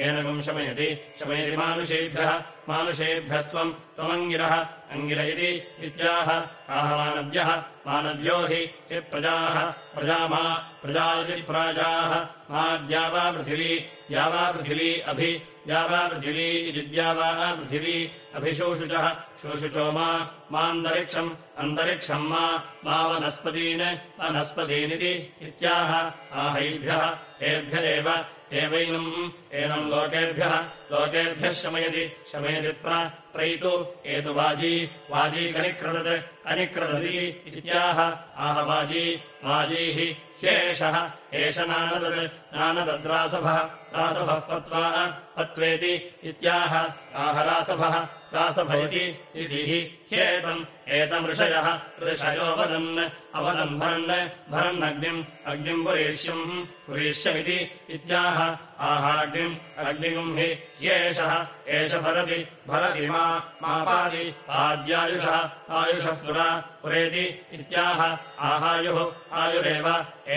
एनकम् शमयति शमयति मानुषेभ्यः मानुषेभ्यस्त्वम् त्वमङ्गिरः अङ्गिर इति इत्याह आह मानव्यः मानव्यो हि हि प्रजाः प्रजामा प्रजा इति प्राजाः पृथिवी द्यावा पृथिवी अभि द्यावा पृथिवी इति द्यावा पृथिवी अभिशोषुचः शोषुचो मा मान्तरिक्षम् अन्तरिक्षम् मा वनस्पतीन् वनस्पतीनिति इत्याह आहैभ्यः एभ्य एव एवैनम् एनम् लोकेभ्यः लोकेभ्यः शमयति शमयति प्रैतु एतु वाजी वाजी कनिक्रदत् कनिक्रदति इत्याह आह वाजी वाजीः ह्येषः एष नानदत् नानदद्रासभः रासभः पत्वा पत्वेति इत्याह आह रासभः रासभवति इति ह्येतम्। एतमृषयः ऋषयो वदन् अवदन् भरन् भरन्नग्निम् अग्निम् पुरेष्यम्। पुरेष्यमिति इत्याह आहाग्निम् अग्निम् हि ह्येषः एष भरति भरति मा मापादि आद्यायुषः पुरा पुरेति इत्याह आहायुः आयुरेव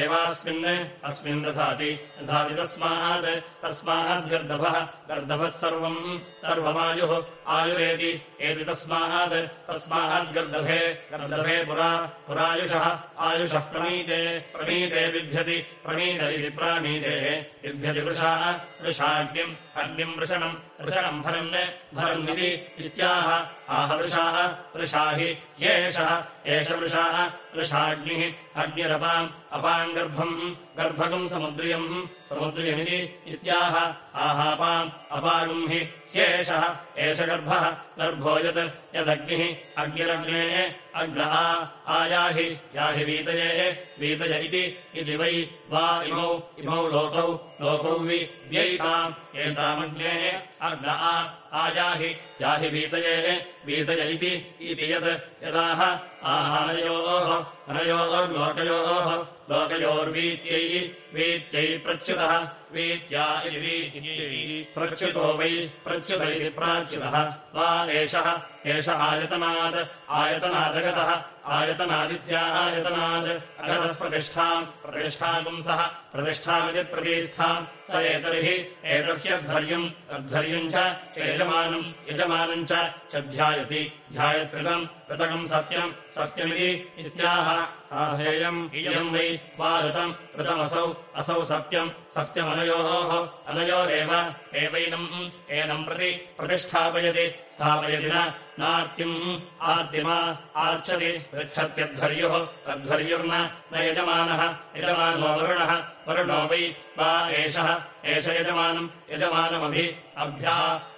एवास्मिन् अस्मिन् दधाति दधाति तस्मात् तस्माद्गर्दभः गर्दभः सर्वम् सर्वमायुः आयुरेति एति तस्मात् तस्माद्गर्दभे गर्दभे पुरा पुरायुषः आयुषः प्रणीते प्रणीते बिभ्यति प्रणीत इति प्राणीते बिभ्यति वृषाः वृषाग्निम् अग्निम् वृषणम् वृषणम् भरन् भरन्निति इत्याह। आह वृषाः हि ह्येषः एष वृषाः वृषाग्निः अग्निरपाम् अपाम् गर्भम् गर्भकम् समुद्रियम् समुद्रियमिति इत्याह। आहापाम् अपागुम् हि ह्येषः एष गर्भः गर्भो यत् यदग्निः अग्निरग्नेः अग्न आयाहि याहि वीतये वीतय इति वै वा इमौ इमौ लोकौ लोकौ वि व्ययिताम् एतामग्नेः अग्न आयाहि याहि वीतये वीतय इति यत् यदाह आहानयोः अनयोर्लोकयोः लोकयोर्वीत्यै वीत्यै प्रच्युतः वीत्या प्रच्युतो वै प्रच्युत इति प्राच्युतः। वा एषः एष आयतनात् आयतनादगतः आयतनादित्या आयतनात् अगतः प्रतिष्ठाम् प्रतिष्ठापुंसः प्रतिष्ठामिति प्रतिष्ठाम्। स एतर्हि एतर्ह्यध्वर्यम्। अध्वर्यम् च यजमानम् यजमानम् च ध्यायति ध्यायत्कृतम्। ऋतकम् सत्यम्। सत्यमिति इत्याह। आहेयम् इयम् वै वा ऋतम् ऋतमसौ असौ सत्यम्। सत्यमनयोः। अनयोरेव। एवैनम्। एनम् प्रति प्रतिष्ठापयति। स्थापयति न। नार्तिम्। आर्तिमा। आर्चति पृच्छत्यध्वर्युः। अध्वर्युर्न न यजमानः यजमानो वरुणः वरुणो वै वा एषः एष यजमानम् यजमानमभि अभ्या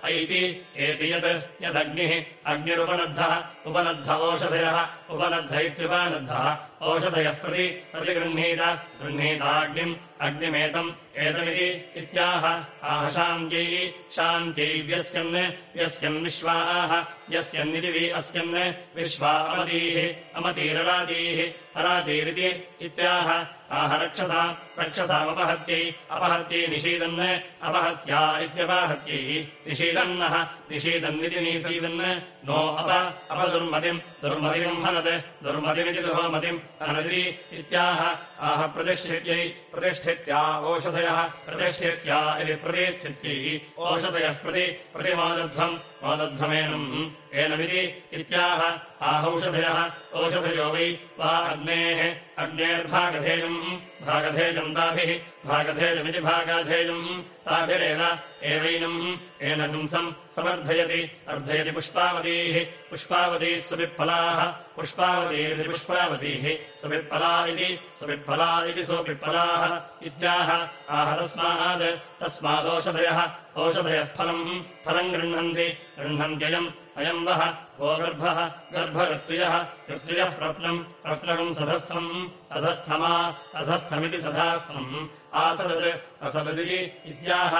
ऐति एति यत् यदग्निः अग्निरुपनद्धः उपनद्ध ओषधयः उपनद्ध इत्युपनद्धः ओषधयः प्रति प्रतिगृह्णीत गृह्णीताग्निम् अग्निमेतम् एतमिति इत्याह। आह शान्त्यै शान्त्यै व्यस्यन् व्यस्यन् विश्वाः यस्यन्निति वि अस्यन् विश्वा अमतीः अमतीररातीः अरातीरिति इत्याह आह रक्षसा रक्षसामपहत्यै अपहत्यै निषीदन् अपहत्या इत्यपहत्यै निषीदन्नः निषीदन्निति निषीदन् नो अप अपदुर्मतिम् दुर्मतिम् हनत् दुर्मतिमिति दुहोमतिम् हनदिति इत्याह आह प्रतिष्ठित्यै प्रतिष्ठित्या ओषधयः प्रतिष्ठित्या इति प्रतिस्थित्यै ओषधयः प्रति प्रतिमादध्वम् मादध्वमेनम् एनमिति इत्याह आहौषधयः ओषधयो वै वा अग्नेः अग्नेर्भागधेयम् भागधेयम् ताभिः भागधेयमिति भागाधेयम्। ताभिरेव एवैनम् एनगुंसम् समर्थयति अर्धयति पुष्पावतीः पुष्पावतीः सुविप्फलाः पुष्पावतीरिति पुष्पावतीः सुविप्फला इति सुविप्फला इति सुविप्फलाः इत्याह आह तस्मात् तस्मादोषधयः ओषधयः फलम् फलम् गृह्णन्ति गृह्णन्त्ययम् अयम् वः वो गर्भः गर्भऋत्वियः ऋत्वियः प्रत्नम् प्रत्नकम् सधस्थम् सधस्थमा सधस्थमिति सधास्थम्। आसदत् असददिति इत्याह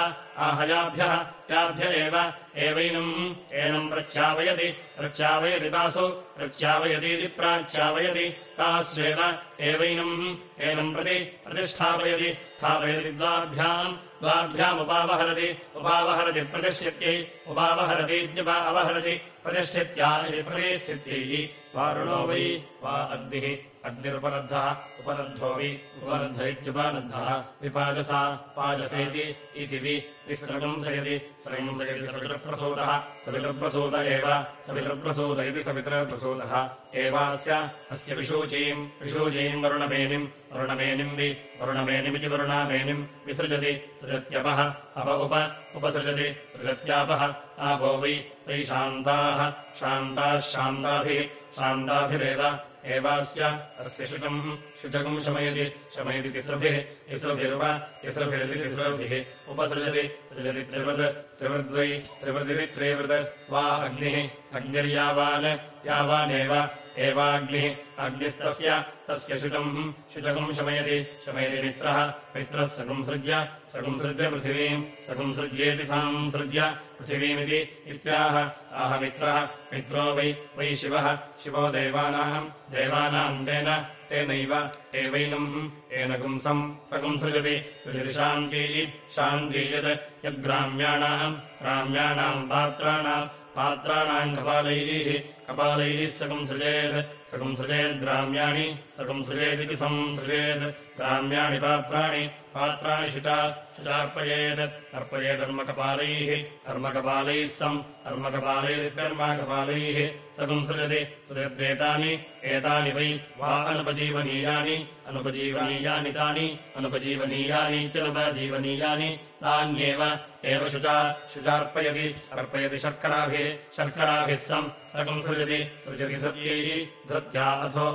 आहयाभ्यः याभ्य एव एवैनम्। एनम् प्रच्यावयति प्रच्यावयति तासु प्रच्यावयतीति प्राच्यावयति तास्वेव एवैनम्। एनम् प्रति प्रतिष्ठापयति स्थापयति द्वाभ्याम् द्वाभ्यामुपावहरति उपावहरति प्रतिष्ठित्यै उपावहरतीत्युपा अवहरति प्रतिष्ठित्या इति प्रतिस्थित्यै वारुणो वै वा अग्निः अग्निरुपलब्धः उपलब्धो वि उपलब्ध इत्युपालब्धः। विपाजसा पाजसेति इति वि विस्रगंसयति संसयति सवितृप्रसूतः सवितृप्रसूत एव सवितृप्रसूत इति सवितृप्रसूतः। एवास्य अस्य विशूचीम् विशूचीम् वरुणमेनिम् वरुणमेनिम् वि वरुणमेनिमिति वरुणामेनिम् विसृजति। सृजत्यपः अप उप उपसृजति। सृजत्यापः आपो वै वै शान्ताः शान्ताः शान्ताभिः शान्ताभिरेव एवास्य अस्य शुचम्। शुचकम् शमयति। शमयति तिसृभिः। तिसृभिर्व। तिसृभिरिति तिसृभिः। उपसृजति। सृजति त्रिवृत् त्रिवृद्वै। त्रिवृदिति त्रिवृत् वा अग्निः। अग्निर्यावान्। यावानेव। एवाग्निः। अग्निस्तस्य तस्य शुचम्। शुचकम् शमयति। शमयति मित्रः। मित्रः सकुंसृज्य सकुंसृज्य पृथिवीम्। सकुंसृज्येति संसृज्य पृथिवीमिति इत्याह। आह मित्रः। मित्रो वै। वै शिवः। शिवो देवानाम्। देवानाम् तेन। तेनैव। एवैनम्। येन पुंसम्। सकुंसृजति सृजति। शान्ती। शान्ती यत्। यद्ग्राम्याणाम् ग्राम्याणाम्। पात्राणाम्। पात्राणाम् कपालैः। कपालैः सकंसृजेत् सकंसृजेद्ग्राम्याणि सकंसृजेदिति संसृजेत् ग्राम्याणि पात्राणि पात्राणि शुचा शुचार्पयेत् अर्पयेदर्मकपालैः कर्मकपालैः सम् कर्मकपालैर्कर्माकपालैः सकंसृजति सृजद्येतानि एतानि वै वा अनुपजीवनीयानि अनुपजीवनीयानि तानि अनुपजीवनीयानीत्यनुपजीवनीयानि तान्येव। एव शुचा शुचार्पयति अर्पयति शर्कराभिः शर्कराभिः सम् सकंसृजति सृजति धृत्यैः। धृत्या अथो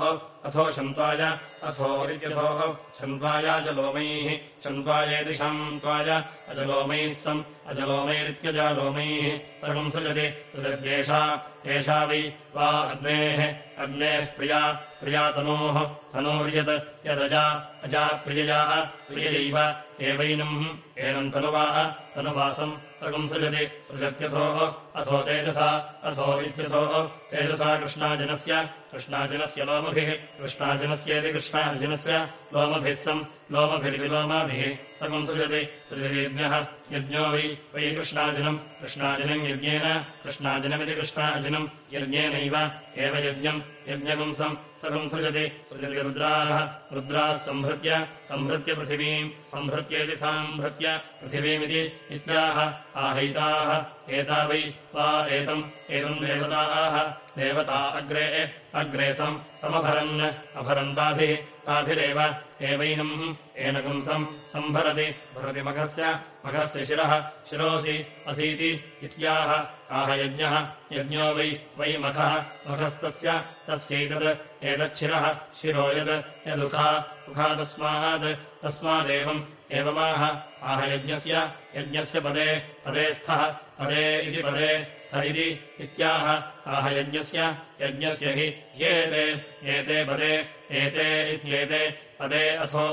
अथो शन्त्वाय अथो इत्यथो शन्त्वाया जलोमैः। शन्त्वायेति शन्त्वाय अजलोमैः सम् अजलोमैरित्यजालोमैः सकंसृजति सृजद्येषा एषा वै वा अग्नेः अग्नेः प्रिया प्रिया तनोः तनोर्यत् यदजा अजा प्रियया प्रियैव एवैनम्। एनम् तनुवाः तनुवासम् सकंसृजति सृजत्यथोः अथो तेजसा अथो इत्यथोः। तेजसा कृष्णाजनस्य कृष्णाजनस्य लोमभिः कृष्णाजनस्येति कृष्णार्जुनस्य लोमभिः सम् लोमभिरिति लोमाभिः सकंसृजति सृजति यज्ञः यज्ञो वै वै कृष्णार्जुनम्। कृष्णार्जुनम् यज्ञेन कृष्णार्जुनमिति कृष्णार्जुनम् यज्ञेनैव एव यज्ञम्। यज्ञपुंसम् सकंसृजति सृजति रुद्राः। रुद्राः सम्भृत्य सम्भृत्य पृथिवीम् सम्भृत्येति सम्भृत्य पृथिवीमिति इत्याह। आहैताः एता वै वा एतम् एतम् देवताः। देवता अग्रे अग्रे सम् समभरन् अभरन्ताभिः ताभिरेव एवैनम् येन पुंसम् सम्भरति भरति मघस्य मघस्य शिरः शिरोऽसि असीति इत्याह आह यज्ञः यज्ञो वै वै मखः मखस्तस्य तस्यैतत् एतच्छिरः शिरो यद् यदुखा उखा तस्मात् तस्मादेवम् एवमाह आह यज्ञस्य यज्ञस्य पदे पदे स्थः पदे इति पदे स्थ इति इत्याह आह यज्ञस्य यज्ञस्य हि ह्येते एते पदे एते इत्येते पदे अथो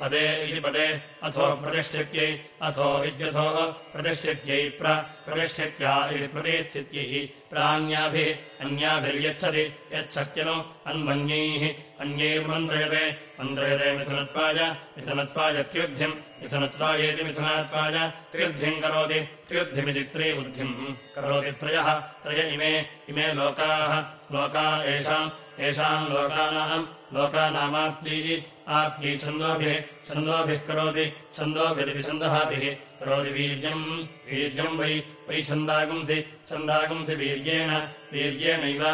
पदे इति पदे अथो प्रतिष्ठित्यै अथो इत्यथो प्रतिष्ठित्यै प्रतिष्ठित्या इति प्रतिस्थित्यै प्रान्याभिः अन्याभिर्यच्छति यच्छत्यनु अन्मन्यैः अन्यैर्मन्त्रयते मन्त्रयते मिथुनत्वाय मिथुनत्वाय त्युद्धिम् मिथुनत्वायेति मिथुनत्वाय त्रिवृद्धिम् करोति त्रिवृद्धिमिति त्रिबुद्धिम् करोति त्रयः त्रय इमे इमे लोकाः लोका येषाम् येषाम् लोकानाम्, लोकानामाप्तीः, आप्ती छन्दोभिः छन्दोभिः करोति, छन्दोभिरिति छन्दःभिः करोति वीर्यम् वीर्यम् वै वै छन्दागुंसि छन्दागुंसि वीर्येण, वीर्येणैव,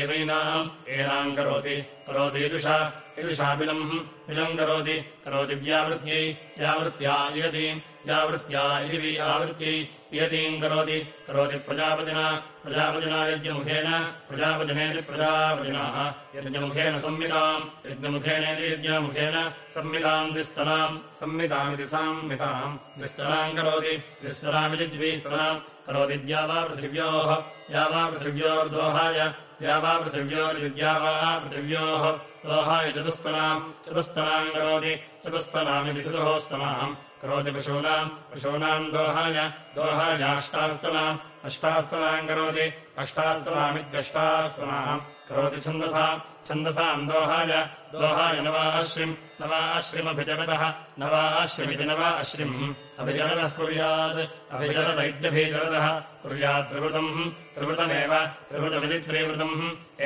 एवैनाम्, एनाम् करोति करोति यजुषा यजुषाबिलम् बिलम् करोति करोति व्यावृत्यै व्यावृत्त्या इयतीम् व्यावृत्त्या इति व्यावृत्त्यै इयतीम् करोति। करोति प्रजापतिना। प्रजापतिना यज्ञमुखेन। प्रजापतिनेति प्रजापतिनाः। यज्ञमुखेन संमिताम्। यज्ञमुखेनेति यज्ञमुखेन संमिताम् द्विस्तराम् संमितामिति संमिताम्। द्विस्तराम् करोति। द्विस्तरामिति द्विस्तराम् करोति द्यावा पृथिव्योः। द्यावा पृथिव्योर्दोहाय। द्यावा पृथिव्योरिति द्यावा पृथिव्योः। दोहाय चतुस्तनाम्। चतुस्तनाम् करोति चतुस्तनामिति चतुः स्तनाम् करोति पशूनाम् पशूनाम् दोहाय दोहायाष्टास्तनाम् अष्टास्तनाम् करोति अष्टास्तनामित्यष्टास्तनाम् करोति छन्दसाम् छन्दसाम् दोहाय दोहाय नवाश्रिम् नवाश्रिमभिजगतः नवाश्रिमिति नव अश्रिम् अभिजरदः कुर्यात् अभिजरद इत्यभिजरदः कुर्यात् त्रिवृतम् त्रिवृतमेव त्रिवृतमिति त्रिवृतम्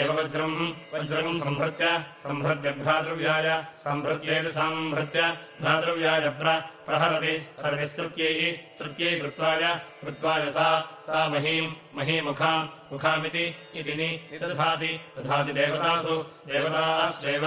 एव वज्रम् वज्रम् सम्भृत्य सम्भृत्य भ्रातृव्याय सम्भृत्येति सम्भृत्य भ्रातृव्याय प्रहरति हरति स्तृत्यै कृत्वाय कृत्वाय सा सा महीम् महीमुखा मुखामिति इति देवतासु देवतास्वेव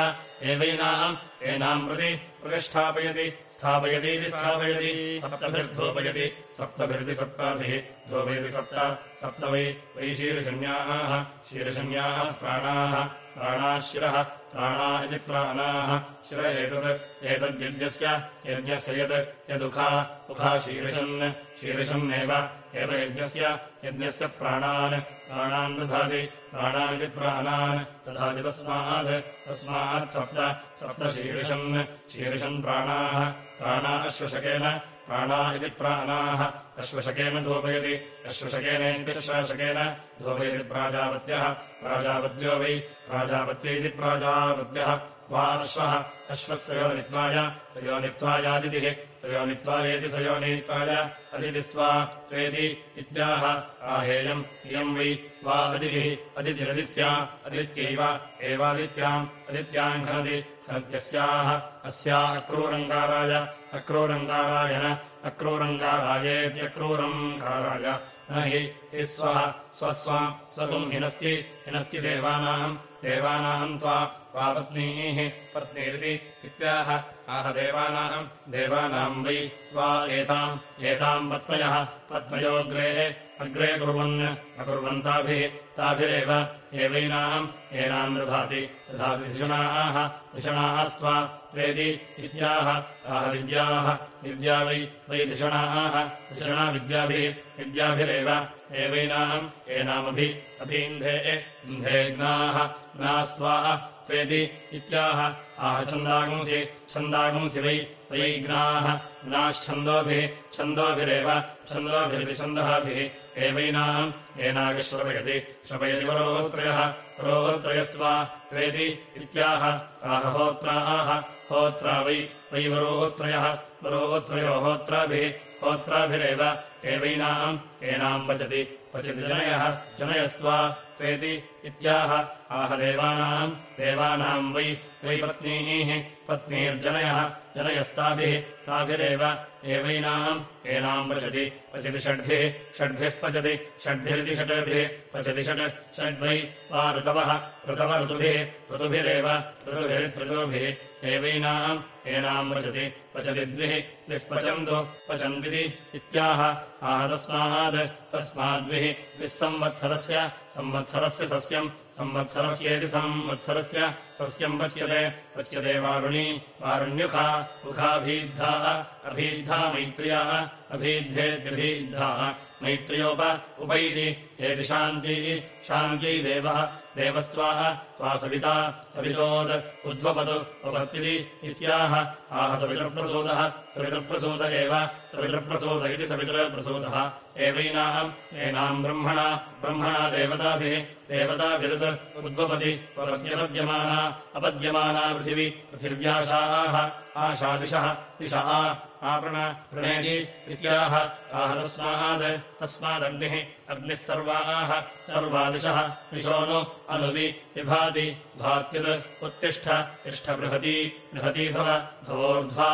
एवैनाम् एनाम् प्रति प्रतिष्ठापयति स्थापयतीति स्थापयति सप्तभिर्धूपयति। सप्तभिरिति सप्ताभिः। धूपयति सप्त सप्त वै वै शीर्षण्याः शीर्षण्याः प्राणाः। प्राणाः प्राणा इति प्राणाः। शिर एतत्। एतद्यज्ञस्य। यज्ञस्य यत्। यदुखा। उखा शीर्षन्। शीर्षन्नेव। एव यज्ञस्य। यज्ञस्य प्राणान्। प्राणान् दधाति प्राणानिति प्राणान् दधाति तस्मात् तस्मात् सप्त सप्त शीर्षन् प्राणाः प्राणा अश्वशकेन प्राणा इति प्राणाः अश्वशकेन धूपयति अश्वशकेनेत्यश्वशकेन धूपयति प्राजापत्यः प्राजापत्यो वै प्राजापत्य इति प्राजापत्यः वा अश्वः अश्वस्य योनित्वाय स योनित्वायादितिः स योनित्वायेति स योनित्वाय अदितिस्त्वा त्वेति इत्याह आहेयम् इयम् वै वा अदितिः अदितिरदित्या अदित्यैव एवादित्याम् अदित्याम् खनति खनत्यस्याः अस्या अक्रूरङ्गाराय अक्रूरङ्गाराय न अक्रूरङ्गारायेत्यक्रूरङ्काराय न हि हि स्वः स्वस्वाम् स्वतुम् हिनस्ति हिनस्ति देवानाम् देवानाम् त्वा त्वापत्नीः पत्नीरिति इत्याह। आह देवानाम् देवानाम् वै वा एताम् एताम् पत्नयः पत्नयोऽग्रे अग्रे कुर्वन् अकुर्वन्ताभिः ताभिरेव एवैनाम् एनाम् दधाति। दधाति धिषणाः धिषणास्त्वा त्वेदि इत्याह आह विद्याः विद्या वै वै धिषणाः धिषणा विद्याभिः विद्याभिरेव एवैनाम् एनामभि अभीन्धे इन्धेग्नाः ज्ञास्त्वा त्वेदि इत्याह आह छन्दागुंसि छन्दागुंसि वै वै ज्ञाः ज्ञाश्छन्दोभिः छन्दोभिरेव छन्दोभिरिति छन्दःभिः एवैनाम् एनागश्रवयति श्रवयति वरोत्रयः वरोत्रयस्त्वा त्वेदि इत्याह आह होत्राः होत्रा वै वै वरोत्रयः वरोत्रयो होत्राभिः होत्राभिरेव एवैनाम् एनाम् पचति पचति जनयः जनयस्त्वा त्वेति इत्याह आह देवानाम् देवानाम् वै वै पत्नीः पत्नीर्जनयः जनयस्ताभिः ताभिरेव एवैनाम् एनाम् पचति। पचति षड्भिः षड्भिः पचति षड्भिरिति षड्भिः पचति षड् षड्वै वा ऋतवः ऋतव ऋतुभिः ऋतुभिरेव ऋतुभिरित्ऋतुभिः एवैनाम् एनाम् पचति पचति द्विः पचन्तु पचन्विति इत्याह। आह तस्मात् तस्माद्विः द्विः संवत्सरस्य संवत्सरस्य सस्यम् संवत्सरस्येति संवत्सरस्य सस्यम् पच्यते। पच्यते वारुणी वारुण्युखा मुखाभीद्धा अभीद्धा मैत्र्या अभीध्येत्यभीद्धा मैत्र्योप उपैति एति शान्ती शान्त्यै देवः देवस्त्वा त्वा सविता सवितोद् उद्वपतु उपत्तिति इत्याह। आह सवितृप्रसूदः सवितृप्रसूद एव सवितृप्रसूद इति सवितृप्रसूदः एवैनाम् एनाम् ब्रह्मणा ब्रह्मणा देवताभिः देवताभिरुत् उद्वपति उपपद्यपद्यमाना अपद्यमाना पृथिवी पृथिव्याशाः आशादिशः दिशः आपण प्रणेति इत्याह आह तस्मात् तस्मादग्निः अग्निः सर्वाः सर्वादिशः दिशो नु अनुवि विभाति भात्युत् उत्तिष्ठ तिष्ठ बृहती बृहती भव भवोर्ध्वा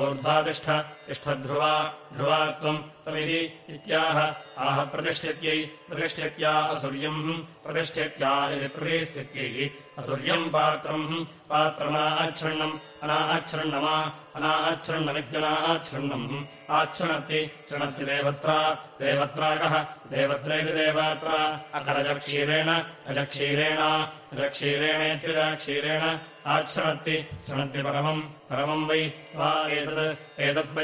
ऊर्ध्वा तिष्ठ तिष्ठध्रुवा ध्रुवा त्वम् त्वमिति इत्याह आह प्रतिष्ठित्यै प्रतिष्ठित्या असुर्यम् प्रतिष्ठित्या इति प्रतिस्थित्यै असुर्यम् पात्रम् पात्रमनाच्छृण्णम् अनाच्छृण्णमा अनाच्छृण्णमित्यनाच्छृण्णम् आच्छृणति शृणति देवत्रा देवत्रागः देवत्रेति देवत्रा अकरजक्षीरेण अजक्षीरेण अजक्षीरेणेत्यजक्षीरेण आच्छृणति शृणति परमम् परमम् वै वा एतत्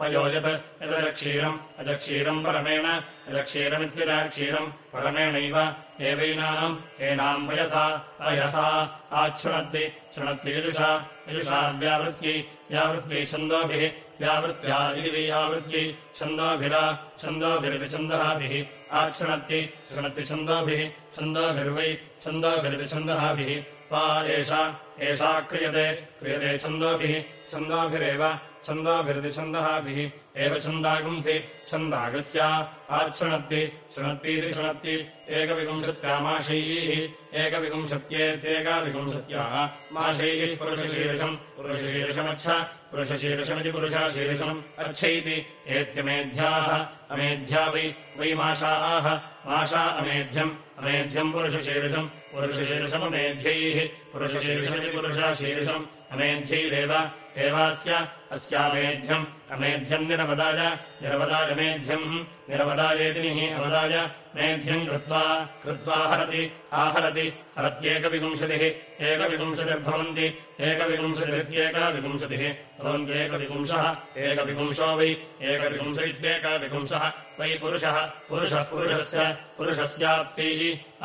पयो यत् यदजक्षीरम् अजक्षीरम् परमेण अजक्षीरमित्यजक्षीरम् परमेणैव एवैनाम् एनाम् वयसा अयसा आच्छृणति शृणति यजुषा यजुषा व्यावृत्यै व्यावृत्यै छन्दोभिः व्यावृत्त्या इति वि आवृत्ति छन्दोभिरा छन्दोभिरिति छन्दःभिः आक्षणत्ति शृणत्ति छन्दोभिः छन्दोभिर्वै छन्दोभिरिति छन्दःभिः वा एषा एषा क्रियते क्रियते छन्दोभिः छन्दोभिरेव छन्दोभिरिति छन्दःभिः एव छन्दागुंसि छन्दागस्या आच्छृणत्ति शृणत्तीति शृणत्ति एकविंशत्यामाशैः एकविंशत्येत्येकाविंशत्याः माशैः पुरुषशीर्षम् पुरुषशीर्षमच्छ पुरुषशीर्षमिति पुरुषाशीर्षम् अच्छैति। एत्यमेध्याः अमेध्या वै वै माशाः। माशा अमेध्यम् अमेध्यम् पुरुषशीर्षम् पुरुषशीर्षममेध्यैः पुरुषशीर्षमिति पुरुषाशीर्षम् अमेध्यैरेव एवास्य अस्यामेध्यम् अमेध्यम् निरवदाय निरवदायमेध्यम् निरवदायेतिनिः अवदाय मेध्यम् कृत्वा कृत्वा हरति आहरति हरत्येकविंशतिः एकविंशतिर्भवन्ति एकविंशतिरित्येकाविंशतिः भवन्त्येकविपुंशः एकविपुंशो वै एकविपुंश इत्येकविपुंशः वै पुरुषः पुरुषः पुरुषस्य पुरुषस्याप्त्यैः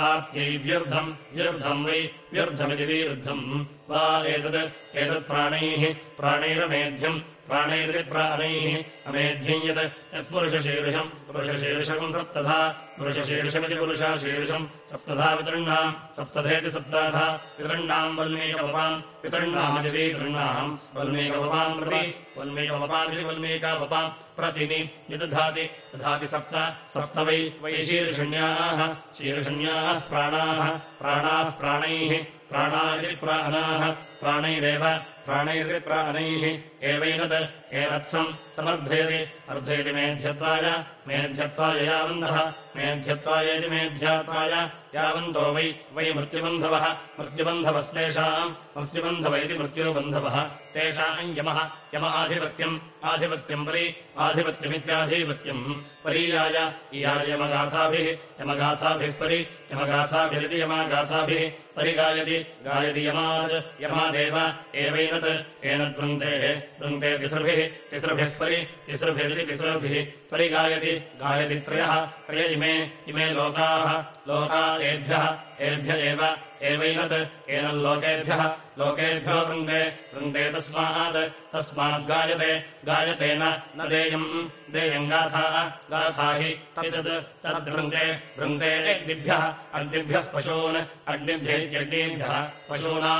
आप्त्यै व्यर्थम् व्यर्थम् वै व्यर्थमिति विरुद्धम् वा एतत् एतत्प्राणैः प्राणैरमेध्यम् प्राणैरिति प्राणैः अमेध्यम् यत् यत्पुरुषशीर्षम् पुरुषशीर्षकम् सप्तधा, पुरुषशीर्षमिति पुरुषाशीर्षम् सप्तधा वितृण्णाम्, सप्तधेति सप्ताधा, वितृण्णाम् वल्मीकवपाम् वितृण्णामिति वितृण्णाम् वल्मीकवपाम् प्रति वल्मीकवपामिति वल्मीकावपाम् प्रतिनि निदधाति दधाति सप्त सप्त वै वै शीर्षण्याः शीर्षण्याः प्राणाः प्राणाः प्राणैः प्राणादिति प्राणाः, प्राणैरेव प्राणैरिति प्राणैः एवैनत् एनत्सम् समर्थयति। अर्थयति मेध्यत्वाय मेध्यत्वाय यावन्तः। मेध्यत्वायेति मेध्यात्वाय यावन्तो वै वै मृत्युबन्धवः। मृत्युबन्धवस्तेषाम् मृत्युबन्धव इति मृत्युबन्धवः। तेषाम् यमः यम आधिपत्यम् आधिपत्यम् परि आधिपत्यमित्याधिपत्यम् परीयाय। इयाय यमगाथाभिः यमगाथाभिः परि यमगाथाभिरिति यमागाथाभिः परिगायति। गायति यमाद् यमादेव एवैनत् एनद्वृन्ते वृन्ते तिसृभिः तिसृभिः परि तिसृभिरिति तिसृभिः परिगायति गायति त्रयः त्रय इमे इमे लोकाः लोका एभ्यः एभ्य एव एवैनत् एनल्लोकेभ्यः लोकेभ्यो वृन्दे वृन्दे तस्मात् तस्माद्गायते गायतेन न देयम् देयम् गाथा हि तत् तद्वृन्दे वृन्दे अग्निभ्यः अग्निभ्यः पशून् अग्निभ्यैत्यग्निभ्यः पशूना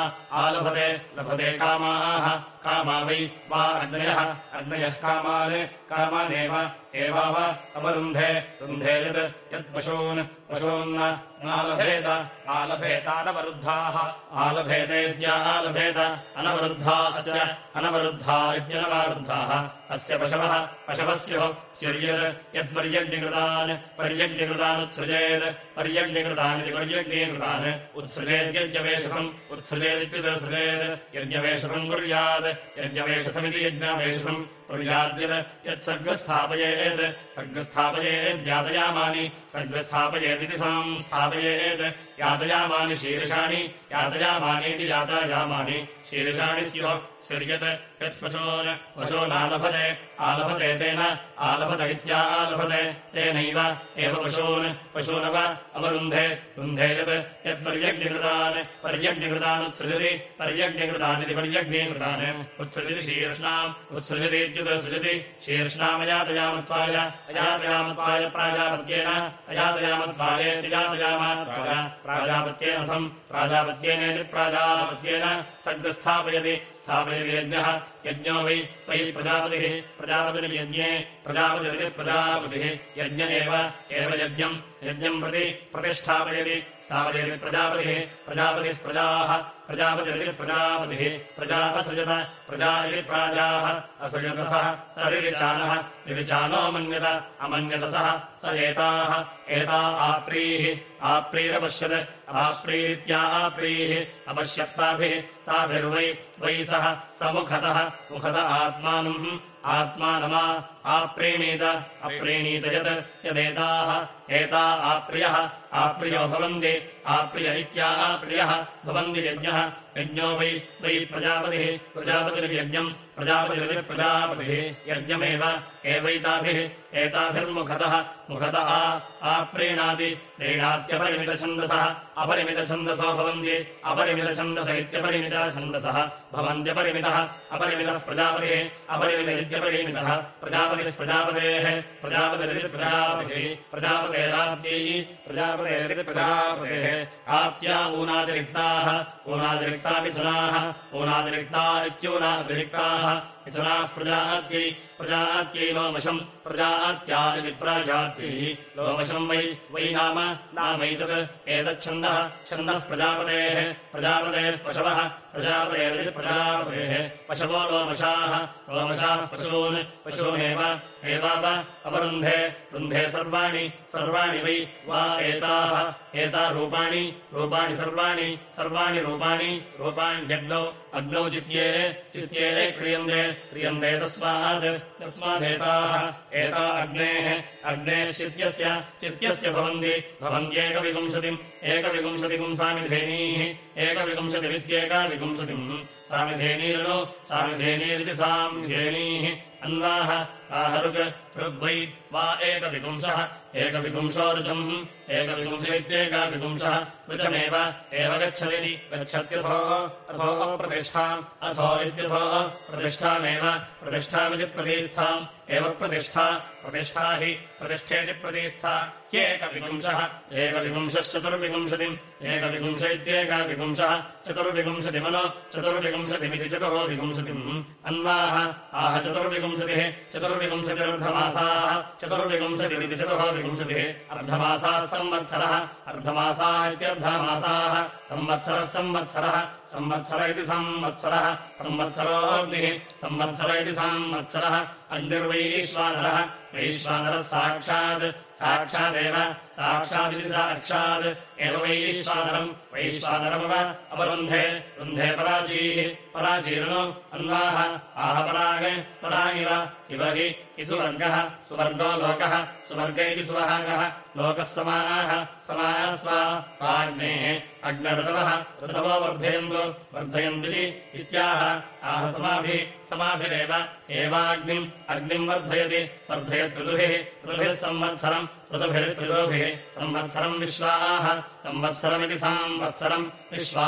आलभते लभते कामाः कामा वै वा अग्नयः अग्नयः कामान् कामानेव एवाव अवरुन्धे रुन्धे यत् यत्पशून् पशून्न नालभेत आलभेतानवरुद्धाः आलभेतेत्यालभेत अनवरुद्धास्य अनवरुद्धा इत्यनवरुद्धाः। अस्य पशवः पशवः स्युः स्युर्यत् यत्पर्यज्ञकृतान् पर्यज्ञकृतानुत्सृजेत् पर्यज्ञकृतानिति पर्यज्ञीकृतान् उत्सृजेद्यज्ञवेशसम् उत्सृजेदित्युत्सृजेत् यज्ञवेशसम् कुर्यात् यज्ञवेशसमिति यज्ञावेशसम् कुर्याद्यत् यत्सर्गस्थापयेत् सर्गस्थापयेद्यातयामानि सर्गस्थापयेदिति संस्थापयेत्। यातयामानि शीर्षाणि यातयामानीति यातायामानि शीर्षाणि स्युः स्युर्यत् यत्पशून्, पशूनालभते, आलभते तेन, आलभत इत्यालभते, तेनैव एव पशून्, पशूनव अवरुन्धे, रुन्धे यत् यत्पर्यज्ञकृतान् पर्यज्ञकृतानुत्सृजति पर्यज्ञकृतानिति पर्यज्ञीकृतान् उत्सृजति शीर्ष्णाम् उत्सृजतीत्युत्सृजति शीर्ष्णामयातयामत्वाय, अयातयामत्वाय प्राजापत्येन अयातयामत्वायेत्यातयामात्वाय प्राजापत्येन सम् प्राजापत्येनेति प्राजापत्येन सर्गस्थापयति यज्ञः यज्ञो वै वै प्रजापतिः प्रजापतिर्यज्ञे प्रजापतिरिति प्रजापतिः। यज्ञ एव एव यज्ञम् यज्ञम् प्रति प्रतिष्ठापयति स्थापयति प्रजापतिः। प्रजापतिः प्रजाः प्रजापतिरिति प्रजापतिः। प्रजा असृजत प्रजा इति प्राजाः। असृजत सः रिरिचानः रिरिचानो मन्यत सः स एताः। एता आप्रीः आप्रीरपश्यत् आप्रीरित्या आप्रीः। अपश्यत्ताभिः ताभिर्वै वै सः स आत्मानम् आत्मानमा आप्रीणीत अप्रीणीत यत् यदेताः एता आप्रियः आप्रियो भवन्ति आप्रिय इत्या आप्रियः भवन्ति यज्ञः यज्ञो वै वै प्रजापतिः प्रजापतिर्यज्ञम् प्रजापतिर्प्रजापतिः यज्ञमेव एवैताभिः एताभिर्मुखतः मुखत आ आप्रीणाति प्रीणात्यपरिमितछन्दसः अपरिमितछन्दसो भवन्ति अपरिमितछन्दस इत्यपरिमितछन्दसः भवन्त्यपरिमितः अपरिमितः प्रजापतिः अपरिमित इत्यपरिमितः प्रजापतिः प्रजापतेः प्रजापतिरिति प्रजापतिः प्रजापतेराप्त्यै प्रजापतेरिति प्रजापतेः आप्त्या ऊनातिरिक्ताः ऊनातिरिक्ता मिथुनाः ऊनातिरिक्ता इत्यूनातिरिक्ताः मिथुनाः प्रजात्यै प्रजात्यै लोमशम् प्रजात्या इति प्राजात्यै लोमशम् वै वै नाम नामैतत्। एतच्छन्दः छन्दः प्रजापतेः। प्रजापतेः पशवः प्रजापतेरिति प्रजापतेः। पशवो लोमशाः लोमशाः पशून्। पशूनेव एवाव अपरुन्धे रुन्धे सर्वाणि सर्वाणि वै वा एताः। एता रूपाणि रूपाणि सर्वाणि सर्वाणि रूपाणि रूपाण्यग्नौ अग्नौ चित्ये चित्ये क्रियन्ते क्रियन्ते तस्मात् तस्मादेताः एता अग्नेः अग्नेश्चित्यस्य चित्यस्य भवन्ति। भवन्त्येकविंशतिम् एकविंशतिकम् सामिधेनीः एकविंशतिमित्येकाविंशतिम् सामिधेनीर्नो सामिधेनीरिति सामिधेनीः। अन्वाः आहरुक् ऋग्वै वा एकविपुंसः एकविपुंसो ऋचम् एकविपुंस इत्येकाविपुंसः ऋचमेव एव गच्छति गच्छत्यथो अथो प्रतिष्ठा अथो इत्यथो प्रतिष्ठामेव प्रतिष्ठामिति प्रतिष्ठाम् एव प्रतिष्ठा प्रतिष्ठा हि प्रतिष्ठेति प्रतिष्ठा ह्येकविपुंसः। एकविपुंशश्चतुर्विपुंशतिम् एकविपुंश इत्येकाविपुंसः चतुर्विपुंशतिमनो चतुर्विपुंशतिमिति चतुः विपुंशतिम् अन्वाः। आह चतुर्विपुंशतिः चतुर्विपुंशतिरर्धमासाः चतुर्विपुंशतिरिति चतुः विपुंशतिः अर्धमासाः संवत्सरः। अर्धमासाः इत्यर्धमासाः। संवत्सरः संवत्सरः। संवत्सर इति संवत्सरः। संवत्सरोऽग्निः। संवत्सर इति संवत्सरः। अग्निर्वैश्वानरः वैश्वानरः साक्षात् साक्षादेव साक्षादिति साक्षात् एव वैश्वानरम् वैश्वानरमव अपरुन्धे रुन्धे पराचीः अन्वाः आह पराग परागिव इव हि सुवर्गः सुवर्गो लोकः सुवर्ग इति सुवहागः लोकः समाः समाः स्वाग्नेः अग्नऋतवः ऋतवो वर्धयन्तु वर्धयन्ति इत्याह आह समाभिः समाभिरेव एवाग्निम् अग्निम् वर्धयति वर्धयत्ऋतुभिः ऋतुभिः संवत्सरम् संवत्सरम् विश्वाः संवत्सरमिति संवत्सरम्। विश्वा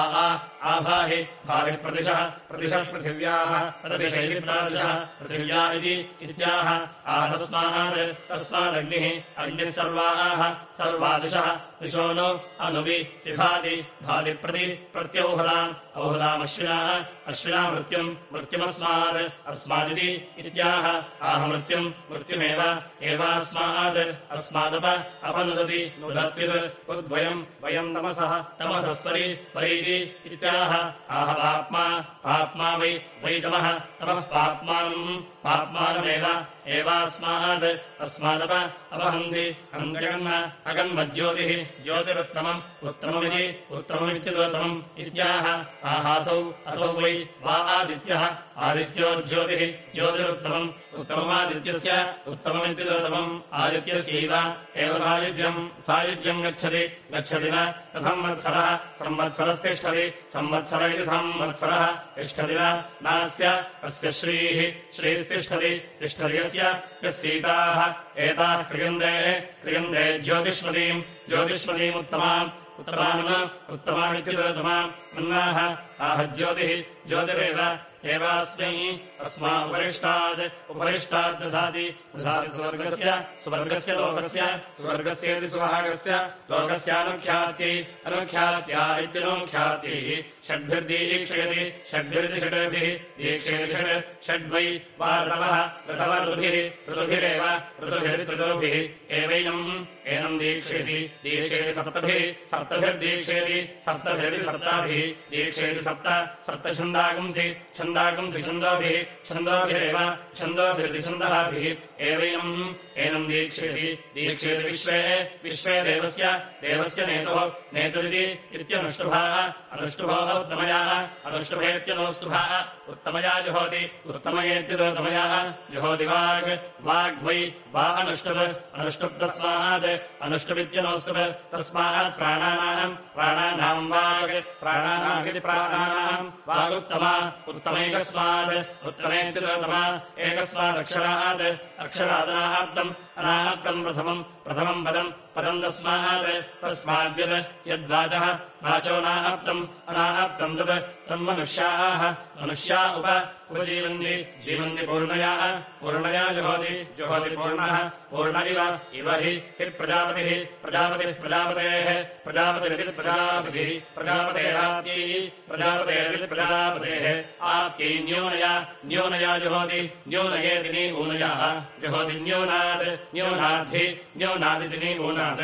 आभाहि भाविः प्रतिशः प्रतिशः पृथिव्याः प्रतिश इति प्रादिशः पृथिव्या इति इत्याह। आह तस्मात् तस्मादग्निः अग्निः सर्वाः सर्वादिशः। दिशो नो अनुवि विभाति भाति प्रति प्रत्यौहदाम्। औहदामश्विना अश्विना मृत्युम् मृत्युमस्मात् अस्मादिति इत्याह। आह मृत्युम् मृत्युमेव एवास्मात् अस्मादप अपनुदति नुदत्वित् उद्वयम् वयम् तमसः तमसस्परि परीति इत्याह। आह पाप्मा पाप्मा वै वै तमः। तमः पाप्मानम् पाप्मानमेव एवास्मात् अस्मादप अपहन्ति अन्त्यगन्न अगन्मज्योतिः ज्योतिरुत्तमम् उत्तममिति उत्तममित्युदोत्तमम् इत्याह। आहासौ असौ वै वा आदित्यः आदित्यो ज्योतिः ज्योतिरुत्तमम् उत्तममादित्यस्य उत्तममित्युदोत्तमम् आदित्यस्यैव। एव सायुज्यम् सायुज्यम् गच्छति गच्छति न संवत्सरः संवत्सरस्तिष्ठति संवत्सर इति संवत्सरः तिष्ठति नास्य अस्य श्रीः श्रीस्तिष्ठति तिष्ठति यस्य यस्यैताः एताः क्रियन्ते क्रियन्ते ज्योतिष्मतीम्। ज्योतिष्मतीमुत्तमाम् उत्तमान् उत्तमामित्युत्तमा अन्नाः आह ज्योतिः ज्योतिरेव एवास्मै। अस्मा उपरिष्टात् उपरिष्टात् दधाति। दधाति स्वर्गस्य स्वर्गस्य लोकस्य स्वर्गस्येति सुभागस्य लोकस्यानुख्यात्यै अनुख्यात्या इत्यनुख्यातिः। षड्भिर्दीक्षेति षड्भिरिति षड्भिः। दीक्षेति षड्, षड्वै वा ऋतवः ऋतव ऋतुभिः ऋतुभिरेव ऋतुभिर्ऋतुभिः एवैनम्, एनम् दीक्षेति दीक्षेति सप्तभिः सप्तभिर्दीक्षेति सप्तभिरिति सप्ताभिः। दीक्षेति सप्त, सप्तछन्दागुंसि, छन्दागुंसि छन्दोभिः। छन्दोभिरेव छन्दोभिर्दिछन्दःभिः एवैनम् एनम् दीक्षेति दीक्षेति विश्वे विश्वे देवस्य देवस्य नेतुः नेतुरिति इत्यनुष्टुभाः अनुष्टुभोः उत्तमयाः अनुष्टुभेत्यनोस्तुभाः उत्तमया जुहोति उत्तमयेत्युतोत्तमयाः जुहोति वाग् वाग्वै वा अनुष्टुप् अनुष्टुप् तस्मात् अनुष्टुमित्यनोस्तुप् तस्मात् प्राणानाम् प्राणानाम् वाग् प्राणानामिति प्राणानाम् वागुत्तमा उत्तमैकस्मात् उत्तमेत्युतोत्तमा एकस्मादक्षरात् अक्षरादनाप्तम् अनाप्तम् प्रथमम् प्रथमम् पदम् पदम् तस्मात्, तस्माद्यत्, यद्वाचः, वाचो नाप्तम् अनाप्तम् तत् तन्मनुष्याः मनुष्या उप, उपजीवन्ति, जीवन्ति पूर्णया पूर्णया जुहोति जुहोति पूर्णः, पूर्ण इव इव हि हि प्रजापतिः प्रजापतिः प्रजापतेः, प्रजापतिरिति प्रजापतिः प्रजापतेरात्यै प्रजापतेरिति प्रजापतेः आत्यै न्यूनया न्यूनया जुहोति न्यूनयेतिनि ऊनयाः, जुहोति न्यूनात् न्यूनाद्धि न्यूनादितिनि ऊनात्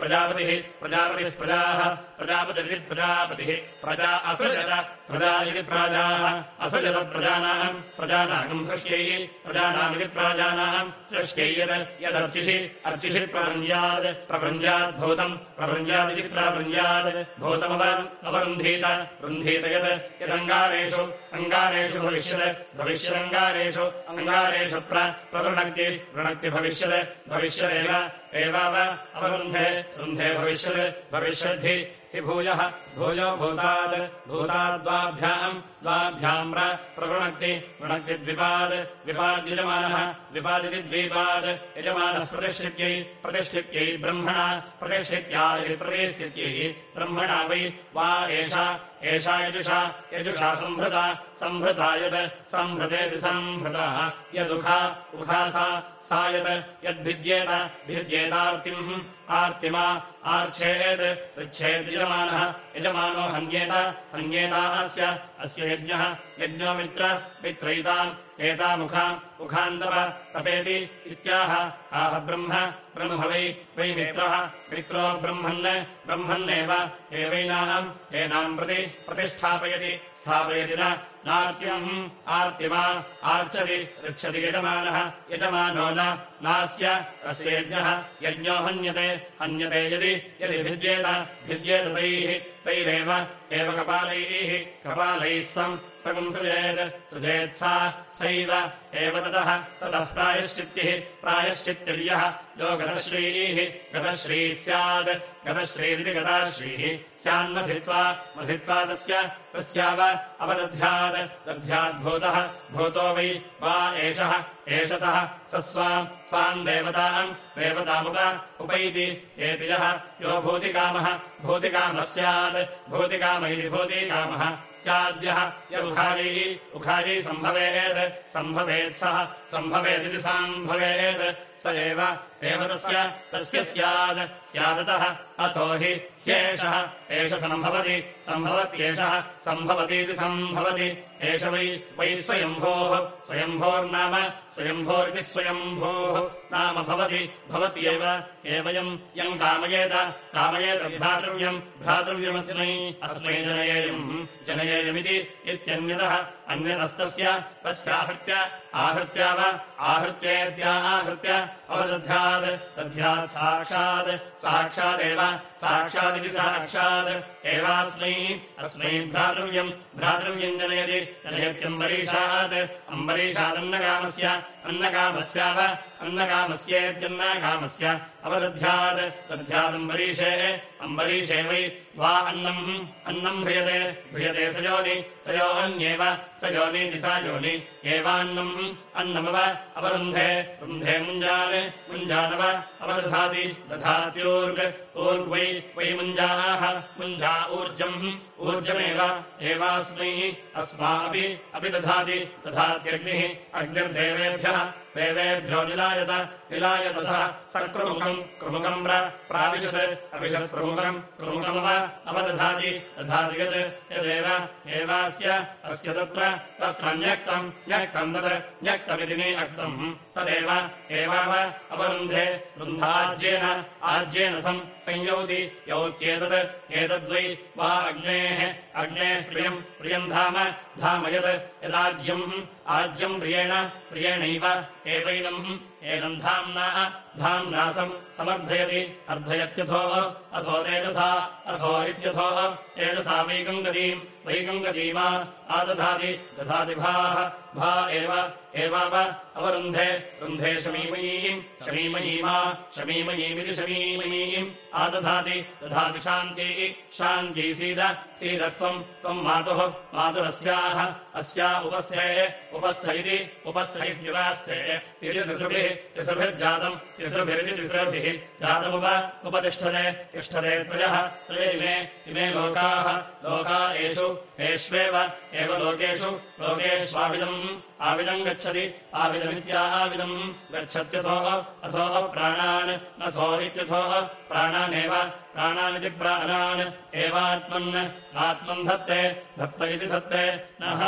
प्रजापतिः प्रजापतिः प्रजाः प्रजापतिरिति प्रजापतिः प्रजा असृजत प्रजा इति प्राजाः असृजत प्रजानाम् प्रजानाम् सृष्ट्यै प्रजानामिति प्राजानाम् सृष्ट्यै यद् यदर्चिषि अर्चिषि प्रवृञ्जात् प्रवृञ्जाद्भूतम् प्रवृञ्जादिति प्रवृञ्जात् भूतमव अवरुन्धीत रुन्धीत यत् यदङ्गारेषु अङ्गारेषु भविष्यत् भविष्यदङ्गारेषु अङ्गारेषु प्रवृणक्ति वृणक्ति भविष्यत् भविष्यदेव एवाव अवरुन्धे रुन्धे भविष्यत् भविष्यद्धि हि भूयः भूयो भूतात् भूताद्वाभ्याम् द्वाभ्याम् प्रवृणक्ति वृणक्ति द्विपाद् विपाद्यजमानः विपादिति द्वीपाद् यजमानः प्रतिष्ठित्यै प्रतिष्ठित्यै ब्रह्मणा प्रतिष्ठित्या इति प्रतिष्ठित्यै ब्रह्मणा वै वा एषा एषा यजुषा यजुषा सम्भृता सम्भृता यत् सम्भृतेति सम्भृता यदुखा उखा सा सा यत् यद्भिद्येत भिद्येतार्तिम् आर्तिमा आर्च्छेत् पृच्छेद्यजमानः यजमानो हन्येत हन्येतास्य अस्य यज्ञः यज्ञो मित्र मित्रैताम् एतामुखा मुखान्तप तपेति इत्याह। आह ब्रह्म ब्रह्म वै वै मित्रः मित्रो ब्रह्मन् ब्रह्मन्नेव। एवैनाम् एनाम् प्रति प्रतिष्ठापयति स्थापयति न। नास्यम् आर्तिमा आर्चति ऋच्छति यजमानः यजमानो न नास्य अस्य यज्ञः यज्ञो हन्यते। हन्यते यदि यदि भिद्येत भिद्येत तैः तैरेव एव कपालैः। कपालैः सम् सकम् सृजेत्। सृजेत्सा सैव एव ततः। ततः प्रायश्चित्तिः प्रायश्चित्तिर्यः यो गतश्रीः गतश्रीः स्यात्। गतश्रीरिति गताश्रीः। स्यान्मथित्वा मथित्वा तस्य तस्याव अवदध्यात्। दध्याद्भूतः भूतो वै वा एषः एष सः स स्वाम् स्वाम् देवताम् देवतामुप उपैति एति यः यो भूतिकामः भूतिकामः स्यात् भूतिकाम इति भूतिकामः स्याद्यः य उखायैः उखायै सम्भवेत् सम्भवेत् सः सम्भवेदिति सम्भवेत् स एव एव तस्य तस्य स्यात् स्यादतः अथो हि ह्येषः एष सम्भवति सम्भवत्येषः सम्भवतीति सम्भवति एष वै वै स्वयम्भोः स्वयम्भोर्नाम स्वयम्भोरिति स्वयम्भोः। नाम भवति भवत्येव एवयम् यम् कामयेत कामयेत भ्रातृव्यम् भ्रातृव्यमस्मै। अस्मै जनयेयम् जनयेयमिति इत्यन्यतः अन्यतस्तस्य तस्याहृत्य आहृत्य वा आहृत्येत्याहृत्य अवदध्यात् दध्यात् साक्षात् साक्षादेव साक्षादिति साक्षात्। एवास्मै अस्मै भ्रातृव्यम् भ्रातृव्यम् जनयति जनयत्यम्बरीषात् अम्बरीषादन्नकामस्य अन्नकामस्याव अन्नकामस्येत्यन्नकामस्य अवदध्यात् दध्यादम्बरीषे अम्बरीषे वै वा अन्नम् अन्नम् ह्रियते ह्रियते सयोनि सयोन्येव स योनीति सा योनि एवान्नम् अन्नमव अवरुन्धे रुन्धे मुञ्जान् मुञ्जानव अवदधाति दधात्यूर्ग् ऊर्ग्वै वै मुञ्जाः मुञ्जा ऊर्जम् ऊर्जमेव एवास्मै अस्मापि अपि दधाति दधात्यग्निः अग्निर्देवेभ्यः देवेभ्यो निलायत निलायत सः सकृमुखम् कृमुकम् प्राविशत् अविशत् कृमुकम् कृमुकमव अवदधाति दधाति यत् यदेव एवास्य अस्य तत्र तत्र न्यक्तम् न्यक्तम् तत् न्यक्तमिति नियक्तम्। तदेव एवाव अवरुन्धे रुन्धाज्येन आज्येन सम् संयौति यौत्येतत् एतद्वै वा अग्नेः अग्नेः प्रियम् प्रियम् धाम धाम यत् यदाज्यम् आज्यम् प्रियेण प्रियेणैव एवैनम् एनम् धाम्ना धाम्नासम् समर्थयति। अर्धयत्यथो अथो तेजसा अथो इत्यथो। तेजसा वैकङ्गतीम् वैकङ्गतीमा आदधाति दधातिभाः भा। एव एवाव अवरुन्धे। रुन्धे शमीमयीम् शमीमयीमा। शमीमयीमिति शमीमयीम्। आदधाति दधाति शान्त्यै शान्त्यै सीद सीदत्वम् त्वम् मातुः मातुरस्याः। अस्या उपस्थे उपस्थ इति उपस्थ इत्युपास्थे। इति तिसृभिः तिसृभिर्जातम् तिसृभिरिति तिसृभिः जातमुप उपतिष्ठते तिष्ठते त्रयः त्रय इमे इमे लोकाः लोका एषु एष्वेव एव लोकेषु लोकेष्वाविदम्। आविदम् गच्छति आविदमित्याविदम् गच्छत्यथो अथो प्राणान् अथो इत्यथो प्राणानेव प्राणानिति प्राणान्। एवात्मन् आत्मन् धत्ते धत्त इति धत्ते नः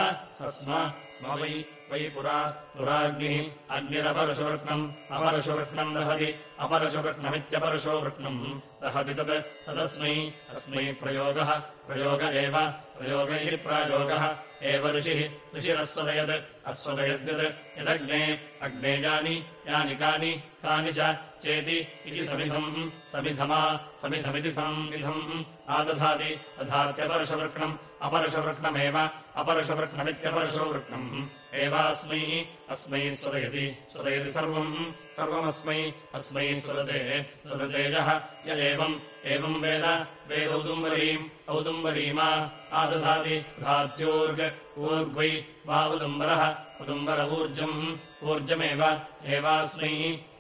स्म स्म वै वै पुरा पुराग्निः अग्निरपरशुवृत्नम् अपरशुवृत्नम् दहति। अपरशुवृत्नमित्यपरशोवृत्नम् दहति तत्। तदस्मै अस्मै प्रयोगः। प्रयोग एव प्रयोग इति प्रायोगः। एव ऋषिः ऋषिरस्वदयत्। अस्वदयद्यत्। यदग्ने अग्ने यानि यानि कानि कानि च चेति इति समिधम्। समिधमा समिधमिति संविधम्। आदधाति दधात्यपरशवृक्णम् अपरशवृक्णमेव अपरशवृक्णमित्यपरशोवृक्णम् एवास्मै अस्मै स्वदयति स्वदयति सर्वम् सर्वमस्मै अस्मै स्वदते स्वदतेजः यदेवम् एवम् वेद वेदौदुम्बरीम् औदुम्बरीमा आदधाति धात्यूर्ग ऊर्ग्वै वा उदुम्बरः उदुम्बर ऊर्जम् ऊर्जमेव एवास्मै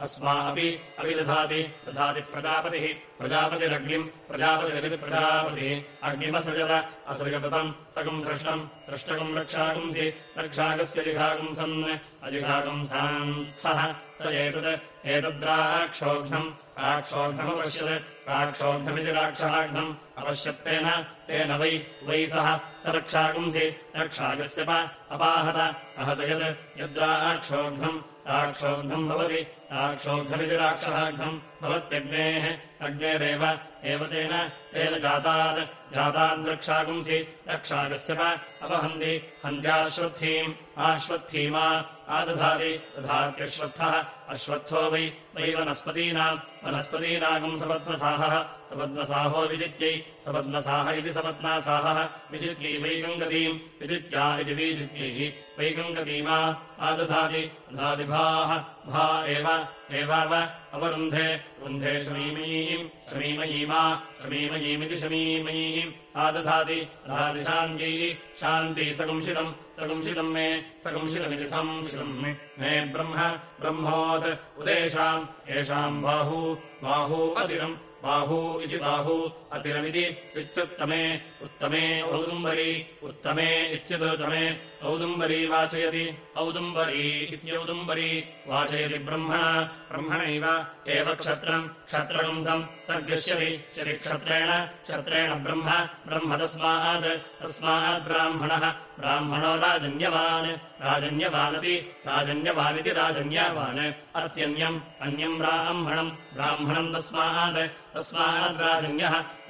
अस्मा अपि अभिदधाति दधाति प्रजापतिः प्रजापतिरग्निम् प्रजापतिरिति प्रजापतिः। अग्निमसृजत असृजत तम् तकम् सृष्टम् सृष्टकम् रक्षाकुंसि रक्षाकस्य जिघाकुम् सन् सः स एतत् एतद्राक्षोघ्नम् राक्षोघ्नमपश्यत् राक्षोघ्नमिति राक्षाघ्नम् अपश्यत्तेन तेन वै वै सः स रक्षाकुंसि रक्षाकस्य अपाहत अहत यत् यद्राक्षोघ्नम् राक्षोघ्नम् भवति राक्षोघ्नमिति राक्षसाघ्नम् भवत्यग्नेः अग्नेरेव एव तेन तेन जातात्। जातान् रक्षाकुंसि रक्षाकस्य अपहन्ति। हन्त्याश्वत्थीम् आश्वत्थीमा आदधाति। दधात्यश्वत्थः अश्वत्थो वै वै वनस्पतीनाम्। वनस्पतीनागम् सपत्नसाहः सपत्नसाहो विजित्यै सपत्नसाह इति सपत्नासाहः विजित्यै वैगङ्गतीम्। विजित्या इति विजित्यैः वैगङ्गतीमा आदधाति। दधातिभाः भा एव एवाव अवरुन्धे रुन्धे शमीमयीम् शमीमयीमा शमीमयीमिति शमीमयीम्। आदधाति दधाति शान्त्यै शान्ति सकुंशितम् सकुंशितम् मे सकुंशितमिति संशितम् मे। ब्रह्म ब्रह्मोत् उदेशाम् येषाम् बाहू बाहू अतिरम् बाहू इति बाहू अतिरमिति इत्युत्तमे उत्तमे औदुम्बरी उत्तमे इत्युदुत्तमे औदुम्बरी वाचयति। औदुम्बरी इत्यौदुम्बरी वाचयति ब्रह्मणा। ब्रह्मणैव एव क्षत्रम्। यदि क्षत्रेण क्षत्रेण ब्रह्म। ब्रह्म तस्मात् तस्मात् ब्राह्मणः राजन्यवान्। राजन्यवानति राजन्यवानिति राजन्यवान्। अत्यन्यम्। अन्यम् ब्राह्मणम्। ब्राह्मणम् तस्मात्। तस्मात्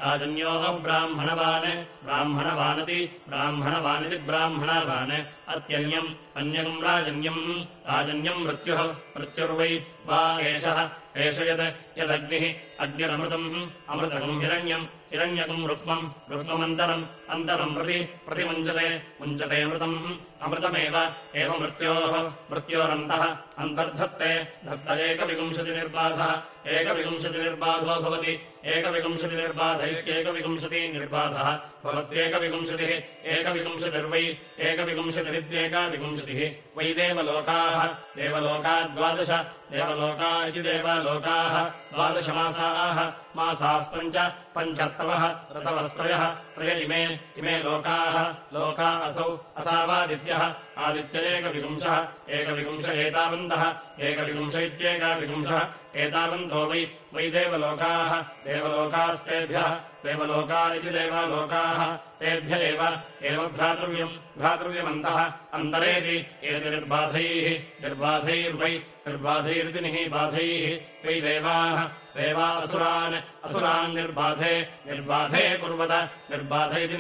राजन्यः ब्राह्मणवान् ब्राह्मणवानति ब्राह्मणवानिति ब्राह्मणवान्। अत्यन्यम् अन्यम् राजन्यम् राजन्यम् मृत्युः मृत्युर्वै वा एषः एष यत् यदग्निः अग्निरमृतम् अमृतकम् हिरण्यम् हिरण्यकम् रुक्मम् रुक्ममन्तरम् अन्तरम् प्रति प्रतिमुञ्चते मुञ्चते मृतम्। अमृतमेव एव मृत्योः मृत्योरन्तः अन्तर्धत्ते धत्त एकविंशतिनिर्बाधः एकविंशतिनिर्बाधो भवति एकविंशतिनिर्बाध इत्येकविंशतिनिर्बाधः भवत्येकविंशतिः एकविंशतिर्वै एकविंशतिरित्येकाविंशतिः वै देवलोकाः देवलोका द्वादश देवलोका इति देवलोकाः द्वादशमासाः मासाः पञ्च पञ्चर्तवः रतवस्त्रयः, त्रय इमे इमे लोकाः, लोका असौ, असावादित्यः, आदित्य एकविंशः एकविंश एतावन्तः एकविंश इत्येकाविंशः एतावन्तो वै वै देवलोकाः, देवलोकास्तेभ्यः, देवलोका इति देवालोकाः, तेभ्य एव एव भ्रातृव्यम् भ्रातृव्यमन्तः, अन्तरेति एति निर्बाधैः निर्बाधैर्वै निर्बाधैरिति बाधैः, वै देवाः देवासुरान् असुरान् निर्बाधे निर्बाधे कुर्वत, निर्बाध इति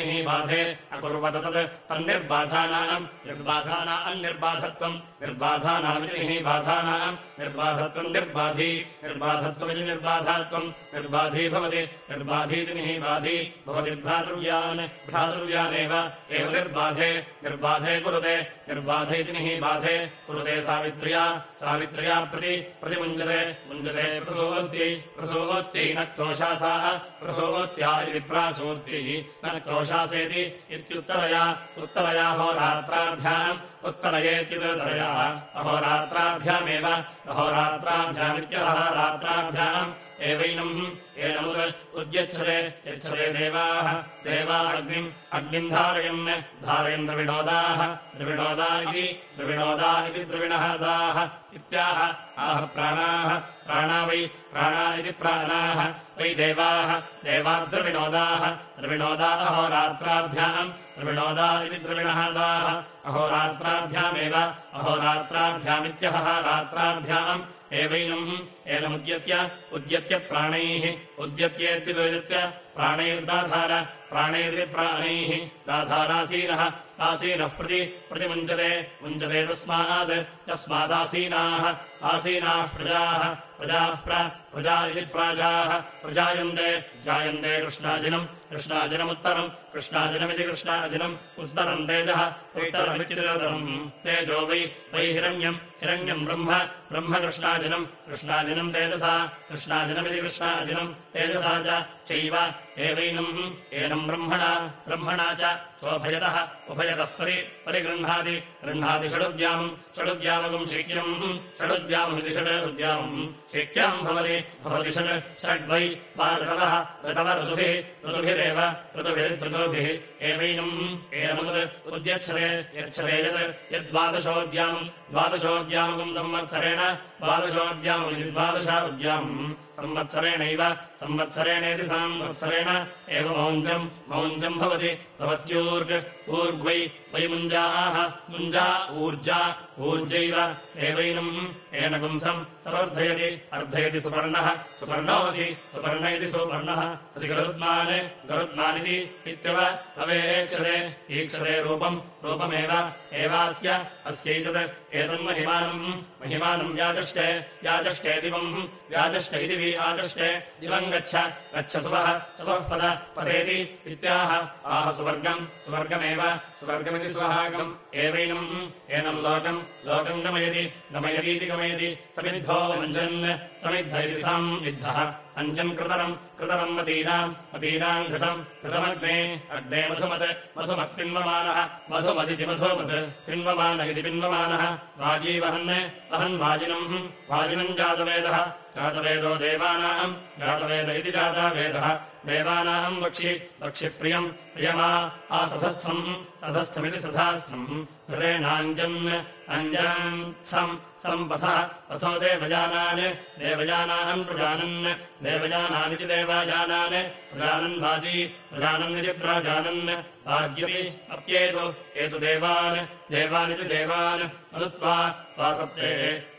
अकुर्वत तत् तन्निर्बाधानाम्, निर्बाधाना अन्निर्बाधत्वम्, निर्बाधानामिति निर्बाधत्वम् निर्बाधी, निर्बाधत्वमिति निर्बाधात्वम्, निर्बाधी भवति, निर्बाधीति निः बाधी भवति भ्रातृव्यान्, भ्रातृव्यानेव, एव निर्बाधे निर्बाधे कुरुते, निर्बाधे इति निः बाधे कुरुते सावित्र्या सावित्र्या प्रति प्रतिमुञ्जते, मुञ्जते प्रसूत्यै प्रसूत्यै नक्तोषासाः प्रसूत्या इति प्रासूत्यै नक्तोषासेति इत्युत्तरया। उत्तरया होरात्राभ्याम् उत्तरयेत्युत्तरया अहोरात्राभ्यामेव अहोरात्राभ्यामित्यहः रात्राभ्याम् एवैनम् एनमुत् उद्यच्छते यच्छते देवाः। देवा अग्निम् अग्निम् धारयन् धारयन् द्रविणोदाः द्रविणोदा इति द्रविणोदा इति द्रविणः दाः। इत्याह आह प्राणाः। प्राणा वै प्राणा इति प्राणाः। वै देवाः। देवाद्रविणोदाः द्रविणोदा अहोरात्राभ्याम्। द्रविणोदा इति द्रविणः दाः। अहोरात्राभ्यामेव। अहोरात्राभ्यामित्यहः रात्राभ्याम् एवैनम् एनमुद्यत्य उद्यत्य प्राणैः उद्यत्येत्युदयत्य प्राणैर्दाधार प्राणैर्ति प्राणैः दाधारासीनः आसीनः प्रति प्रतिमुञ्चते मुञ्चते तस्मात् तस्मादासीनाः आसीनाः प्रजाः प्रजाः प्रजा इति प्राजाः। प्रजायन्ते जायन्ते कृष्णाजिनम् कृष्णाजिनमुत्तरम् कृष्णाजिनमिति कृष्णाजिनम् उत्तरम् तेजः उत्तरमित्युदरम्। तेजो वै वै हिरण्यम् हिरण्यम् ब्रह्म ब्रह्म कृष्णाजिनम् कृष्णाजिनम् तेजसा कृष्णाजिनमिति कृष्णाजिनम् तेजसा चैव एवैनम् एनम् ब्रह्मणा ब्रह्मणा च स्वोभयतः उभयतः परि परिगृह्णाति गृह्णाति षडुद्यामम् षडुद्यामकम् शिक्यम् षडुद्याममिति षड् उद्यामम् शिक्याम् भवति भवति षड् षड्वै वा ऋतवः ऋतव ऋतुभिः ऋतुभिरेव ऋतुभिर्ऋतुभिः। एवैनम् एनमुद् उद्यच्छते यच्छते यत् यद्वादशोद्यामम् द्वादशोद्यामकम् संवत्सरेण द्वादशोद्याममिति द्वादश उद्यामम् संवत्सरेणैव संवत्सरेणेति संवत्सरेण एव मौञ्जम् मौञ्जम् भवति भवत्यूर्ग् ऊर्ग्वै वै मुञ्जाः मुञ्जा ऊर्जा ऊर्जैव एवैनम् येन पुंसम् समर्थयति अर्धयति सुपर्णः सुपर्णोऽसि सुपर्ण इति सुपर्णः असि गरुत्मान् गरुत्मानिति इत्यव अवेक्षते ईक्षते रूपम् रूपमेव एवास्य अस्यैतत् एतन्महिमानम् महिमानम्। व्याचष्टे व्याचष्टे दिवम्। व्याचष्ट इति वि आचष्टे। दिवम् गच्छ गच्छ सुवः सुवः पद पदेति इत्याह। आह सुवर्गम् सुवर्गमेव स्वर्गमिति स्वहागम् एवैनम् एनम् लोकम् लोकम् गमयति गमयतीति गमयति। समिद्धो अञ्जन् समिद्ध इति संविद्धः अञ्जन् कृतरम् कृतरम् मतीनाम् मतीनाम् घृतम् घृतमग्ने अग्ने मधुमत् मधुमत् पिन्वमानः मधुमदिति मधुमत् पिन्वमान इति पिन्वमानः वाजीवहन् वहन् वाजिनम् वाजिनम् जातवेदः जातवेदो देवानाम् जातवेद इति जातावेदः देवानाम् वक्षि वक्षिप्रियम् प्रियमा आसधस्थम् सधस्थमिति सधास्थम्। हृदेनाञ्जन् अञ्जन्सम् सम्पथः अथो देवयानान् देवयानान् प्रजानन्। देवयानानिति देवायानान् प्रजानन् वाजी प्रजानन्निति प्राजानन्। वाज्यपि अप्येतु एतु देवान् देवानिति देवान् त्वा सप्ते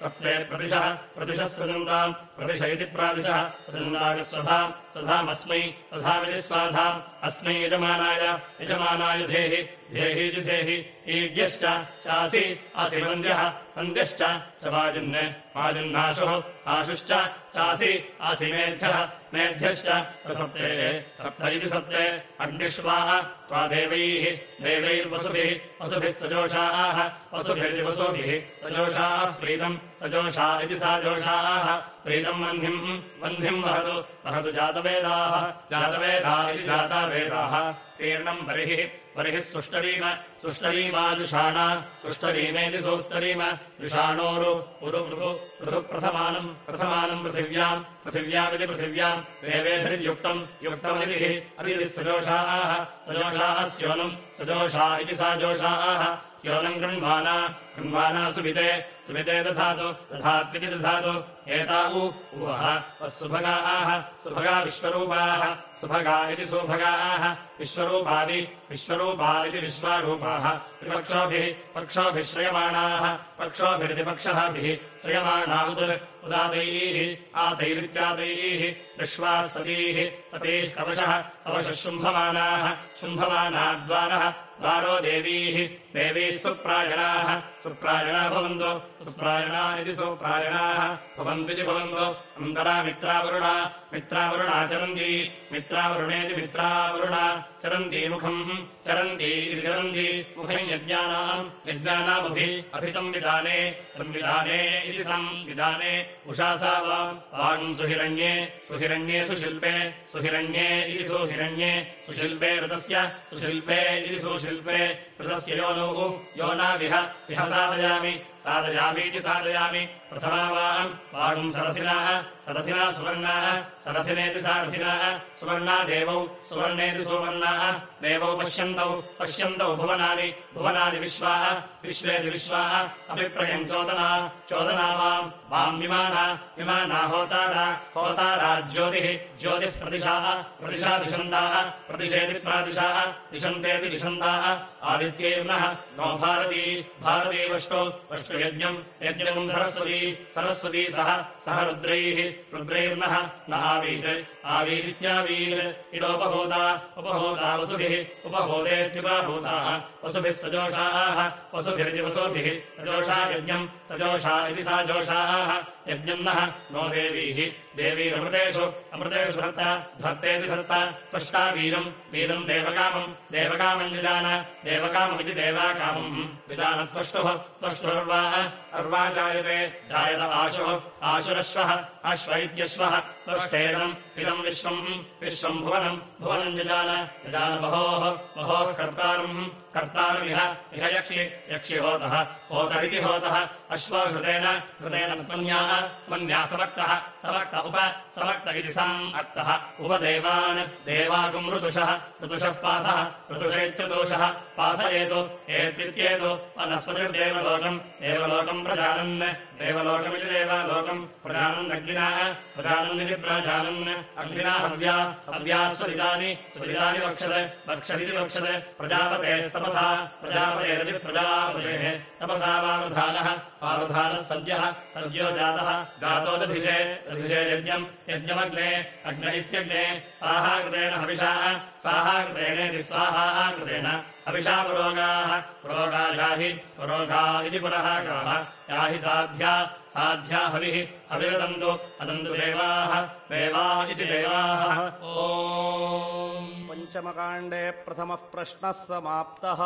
सप्ते प्रतिशः प्रतिशः सजन्ताम् प्रतिश इति प्रादिशः सजन्तागस्वधाम् स्वधामस्मै स्वधामिति स्वाधाम् अस्मै यजमानाय यजमानाय धेहि धेहीति धेहि ईड्यश्च चासि असि वन्द्यः वन्द्यश्च च वाजिन् वाजिन्नाशुः आशुश्च चासि आसि मेध्यः मेध्यश्च सप्ते सप्त इति सप्ते अग्निष्वाः त्वा देवैः देवैर्वसुभिः वसुभिः सजोषाः वसुभिरिति वसुभिः सजोषाः प्रीतम् सजोषा इति सा जोषाः प्रीतम् वह्निम् वह्निम् वहतु वहतु जातवेदाः जातवेदा इति जातावेदाः। स्तीर्णम् बर्हिः बर्हिः सुष्टरीम सुष्टरीमाजुषाणा सुष्टरीमेति सौस्तरीम। जुषाणोरु उरु पृथु पृथु प्रथमानम् प्रथमानम् पृथिव्याम् पृथिव्यामिति पृथिव्याम् अतिथिः सजोषाः। सजोषाः स्योनम्। सजोषा इति सा जोषाः। स्योनम् सुविते। सुविते दधातु। दधात्विति दधातु। एता उ। उवः सुभगाः। सुभगा विश्वरूपाः सुभगा इति सुभगाः विश्वरूपावि विश्वरूपा इति विश्वारूपाः विपक्षोभिः पक्षोभिः श्रयमाणाः पक्षोभिरिति पक्षःभिः श्रयमाणा उद् आतैरित्यादैः विश्वाः सतीः सतीः कवशः कवशः शुम्भमानाः शुम्भमाना द्वारः द्वारो देवीः देवीः सुप्रायणाः। सुप्रायणा भवन्तो। सुप्रायणा इति सुप्रायणाः। भवन्त्विति भवन्तो। अन्तरा मित्रावरुणा मित्रावरुणा चरन्ती मित्रावरुणेति मित्रावरुणा। चरन्ती चरन्ती इति चरन्ती। मुखम् यज्ञानाम्। यज्ञानामभि अभिसंविधाने। संविधाने इति संविधाने। उषासा वा। वागम् सुहिरण्ये। सुहिरण्ये सुशिल्पे। सुहिरण्ये इति सुहिरण्ये। सुशिल्पे ऋतस्य सुशिल्पे इति सुशिल्पे। ऋतस्य योनौ योनाविह विह साधयामि। साधयामीति साधयामि। प्रथमा वाम् वागम् सरथिनः सरथिना सुवर्णाः सरथिनेति सारथिनः सुवर्णा देवौ सुवर्णेति सुवर्णाः देवौ पश्यन्तौ पश्यन्तौ भुवनानि भुवनानि विश्वाः विश्वेति विश्वाः अभिप्रयम् चोदना चोदना वाम् वाम् विमाना विमाना होतारा होतारा ज्योतिः ज्योतिः प्रदिशाः प्रदिशा दिशन्ताः प्रतिशेति प्रादिशाः दिशन्तेति दिशन्ताः आदित्यैर्नः नो भारती भारती वष्टो वष्टुयज्ञम् यज्ञम् सरस्वती सरस्वती सह सह रुद्रैः रुद्रैर्नः न आवीत् आवीदित्यावीर् इडोपहूता उपहूता वसुभिः उपहूतेत्युपाहूताः वसुभिः सजोषाः वसुभिरिति वसुभिः सजोषा यज्ञम् सजोषा इति सा जोषाः। यज्ञम् नः नो देवीः देवीरमृतेषु अमृतेषु धत्ता धत्तेति धत्ता त्वष्टा वीरम् वीरम् देवकामम् देवकामम् विजान देवकाममिति देवाकामम्। विजान त्वष्टुः त्वष्टुर्वा अर्वा जायते जायत आशुः आशुरश्वः अश्व इत्यश्वः त्वष्टेदम् इदम् विश्वम् विश्वम् भुवनम् भुवनम् यजान बहोः बहोः कर्तारम् कर्तारमिह इह यक्षि यक्षि होतः होतरिति होतः अश्वो घृतेन घृतेन त्मन्याः त्मन्या समक्तः समक्त उप समक्त इति सम् अक्तः उपदेवान् देवाकुम् ऋतुषः ऋतुषः पाथः ऋतुषेत्युदोषः पाथयेतु एत्वित्येतु वनस्पतिर्देवलोकम् देवलोकम् प्रजानन् देवलोकमिति देवालोकम् प्रजानन् अग्निना प्रजानन्निति प्रजानन् अग्निना हव्या हव्या स्वदितानि स्वदितानि वक्षत् वक्षदिति वक्षत् प्रजापते तपसा वावधानः वावधानः सद्यः सद्यो जातः। जातो दधिषे दधिषे यज्ञम् यज्ञमग्ने अग्न इत्यग्ने साहाकृतेन हविषाः साहाकृतेनेति स्वाहाकृतेन हविषा पुरोगाः। पुरोगा याहि पुरोगा इति पुरः गाः। याहि साध्या साध्या हविः हविरदन्तु अदन्तु देवाः। देवा इति देवाः। ओ पञ्चमकाण्डे प्रथमः प्रश्नः समाप्तः